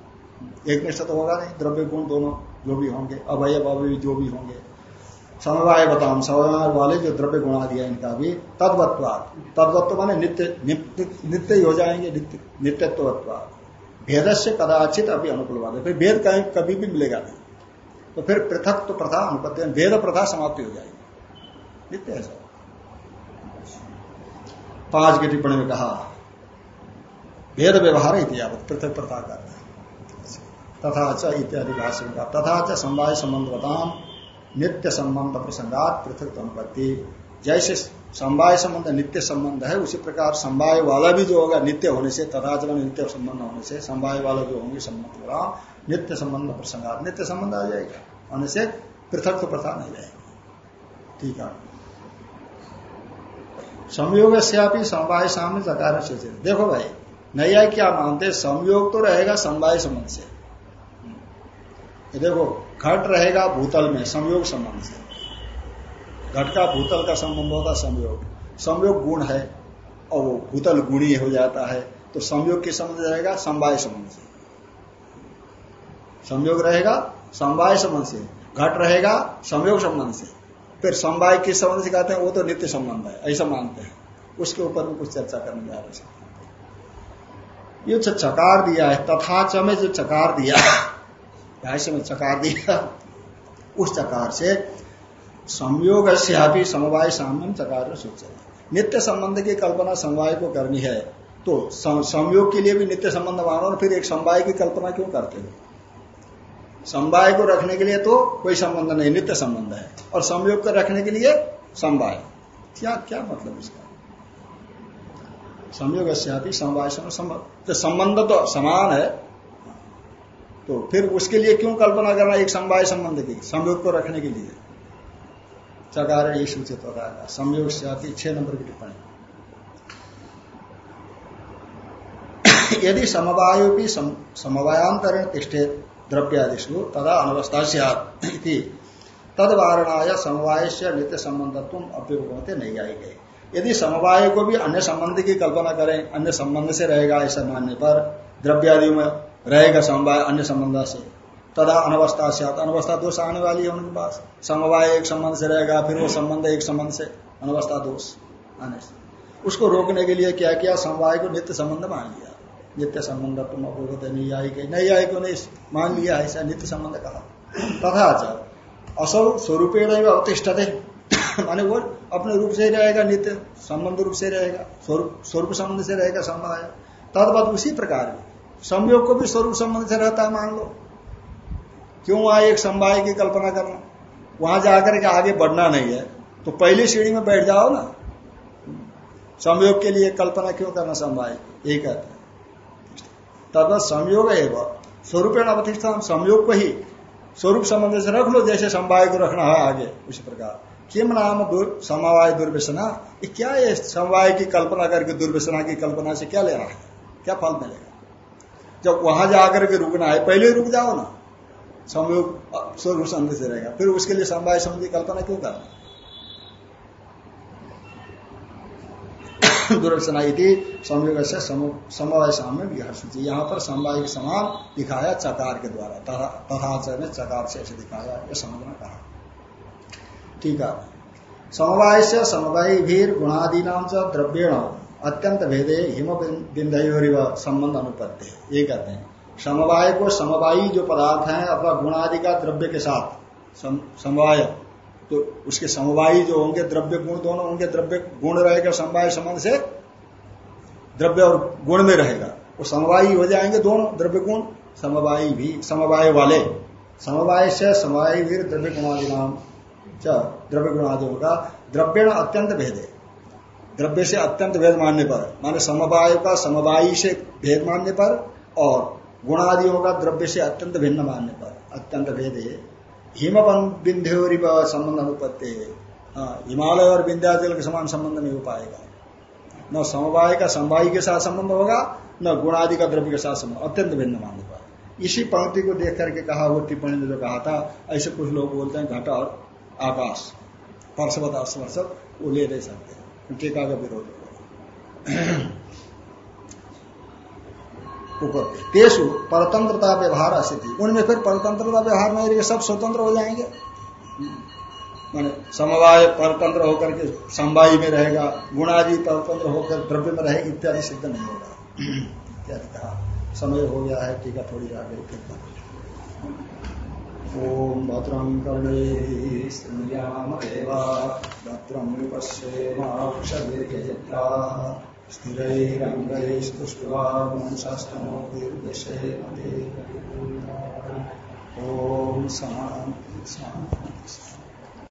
एक निष्ठ तो होगा नहीं द्रव्य गुण दोनों जो भी होंगे अवय अवय जो भी होंगे समवाय बताओ समवाय वाले जो द्रव्य गुणादि है इनका भी तद्वत्वाद तद्वत्व माने नित्य नित्य ही हो जाएँगे, नित्य नित्यत्वत्वाद भेद से कदाचित अभी अनुकूल है। फिर भेद कहीं कभी भी मिलेगा नहीं। तो फिर पृथक तो प्रथा अनुपत्ति, भेद प्रथा समाप्ति हो जाएगी। नित्य है पाँच की टिप्पणी में कहा, भेद व्यवहार इतिहास पृथक प्रथा का। तथा च इत्यादि भाषण का तथा च संवाय संबंधवताम नित्य संबंध प्रसंगात पृथक अनुपत्ति जैसे समवाय संबंध नित्य संबंध है, उसी प्रकार समवाय वाला भी जो होगा नित्य होने से तथा नित्य संबंध होने से समवाय वाला जो होंगे संबंध नित्य संबंध प्रसंगात नित्य संबंध आ जाएगा। होने से पृथक तो प्रथा नहीं रहेगी। ठीक है। संयोग से समवाय सामने चकार से देखो भाई, नैया क्या मानते संयोग तो रहेगा समवाय संबंध से। देखो घट रहेगा भूतल में, संयोग संबंध से। घट का भूतल का संबंध होगा संयोग। संयोग गुण है, और वो भूतल गुणी हो जाता है तो संयोग के संबंध रहेगा? समवाय संबंध से। संयोग रहेगा, समवाय संबंध से। घट रहेगा, संयोग संबंध से। फिर समवाय किस संबंध से कहते हैं? वो तो नित्य संबंध है, ऐसा मानते हैं। उसके ऊपर भी कुछ चर्चा करने जा रहे हैं। ये जो चकार दिया है, तथा च में जो चकार दिया भाष्य में चकार दिया। उस चकार से संयोग से समवाय साम्य चकार नित्य संबंध की कल्पना समवाय को करनी है तो संयोग के लिए भी नित्य संबंध मानो फिर एक समवाय की कल्पना क्यों करते हो? समवाय को रखने के लिए तो कोई संबंध नहीं, नित्य संबंध है। और संयोग को रखने के लिए समवाय। क्या क्या मतलब इसका? संयोग से समवाय तो संबंध तो समान है तो फिर उसके लिए क्यों कल्पना करना एक समवाय संबंध की संयोग को रखने के लिए? चकार ये सूचित होता है संयोग से आती छह नंबर की टिप्पणी। यदि समवायु भी समवायांतरण तिष्ठे द्रव्यादिशु तदा अनवस्था से तद वारणा समवाय से नित्य संबंधत्व अभ्युपगमते नहीं आएँगे। यदि समवाय को भी अन्य संबंध की कल्पना करें, अन्य संबंध से रहेगा ऐसा मानने पर द्रव्यादि में रहेगा समवाय अन्य संबंध से। तदा अनवस्था से अनवस्था दोष आने वाली है उनके पास। समवाय एक संबंध से रहेगा, फिर वो संबंध एक संबंध से। अनवस्था दोष आने से। उसको रोकने के लिए क्या किया? समवाय को नित्य संबंध मान लिया। नित्य संबंध तुम नहीं आएगी नहीं मान लिया, ऐसा नित्य संबंध कहा। तथा असल स्वरूपेण अवतिष्ठते। माने वो अपने रूप से ही रहेगा नित्य, संबंध रूप से रहेगा। स्वरूप स्वरूप संबंध से रहेगा समवाय। तदवत उसी प्रकार संयोग को भी स्वरूप संबंध से रहता है मान लो। क्यों वहाँ एक समवाय की कल्पना करना? वहाँ जाकर के आगे बढ़ना नहीं है। तो पहली सीढ़ी में बैठ जाओ ना। संयोग के लिए कल्पना क्यों करना समवाय यही कहते हैं। तब संयोग वह स्वरूप अवतिष्ठा संयोग को ही स्वरूप संबंध से रख लो जैसे समवाय को रखना है आगे उसी प्रकार। किम नाम दुर, समवाय दुर्व्यसना? क्या है? समवाय की कल्पना करके दुर्व्यसना की कल्पना से क्या लेना है? क्या फल मिलेगा? जब वहाँ जाकर के रुकना है, पहले रुक जाओ ना। संयोग स्वरूप संधि से रहेगा। फिर उसके लिए समवाय संबंधी कल्पना क्यों करना दुर्वसना संयोग से समवाय साम्य विहार सूची यहाँ पर समवाय के समान दिखाया चकार के द्वारा। तथा में चकार से ऐसे दिखाया, यह समझना कहा। ठीक है। समवाय से समवाय भीर गुणादि नाम से द्रव्यण। अत्यंत भेदे हिम बिंदयोरिव संबंध अनुपत्ति। ये कहते हैं। समवाय को समवायी जो पदार्थ हैं अथवा गुणादि का द्रव्य के साथ समवाय तो उसके समवायी जो होंगे द्रव्य गुण, दोनों होंगे द्रव्य गुण रहेगा समवाय संबंध से, द्रव्य और गुण में रहेगा। वो समवायी हो जाएँगे दोनों, द्रव्य गुण, समवायी भी, समवाय वाले। समवाय से समवाय भी द्रव्य गुणादि नाम द्रव्य गुणादियों का द्रव्य अत्यंत भेद। द्रव्य से अत्यंत भेद मानने पर, माने समवाय का, समवायी से भेद मानने पर और गुणादियों का द्रव्य से अत्यंत भिन्न मानने पर। अत्यंत भेद है। हिम बिंध्योरी संबंध अनुपत्ति हाँ। हिमालय और विंध्याचल के समान संबंध नहीं हो पाएगा। न समवाय का, समवाय के साथ संबंध होगा, न गुणादि का, द्रव्य के साथ संबंध अत्यंत भिन्न मानने पर। इसी पंक्ति को देख करके कहा वो टिप्पणी में जो कहा था, ऐसे कुछ लोग बोलते हैं, घट और आकाश। परसवत वो ले नहीं सकते। टीका का विरोध ऊपर तेसु परतंत्रता व्यवहार अस्थिति उनमें फिर परतंत्रता व्यवहार नहीं रहेगा सब स्वतंत्र हो जाएँगे? माने समवाय परतंत्र होकर के समवायी में रहेगा, गुणादि परतंत्र होकर द्रव्य में रहेगा, इत्यादि सिद्ध नहीं होगा। इत्यादि कहा। समय हो गया है, टीका थोड़ी आ गई फिर ओम भद्रं कर्णे भद्रं पश्येमाक्षभिर्यजत्रा स्थिरैरङ्गैस्तुष्ट्वांशस्तनोभिर्दशेमते ॐ शान्ति शान्ति।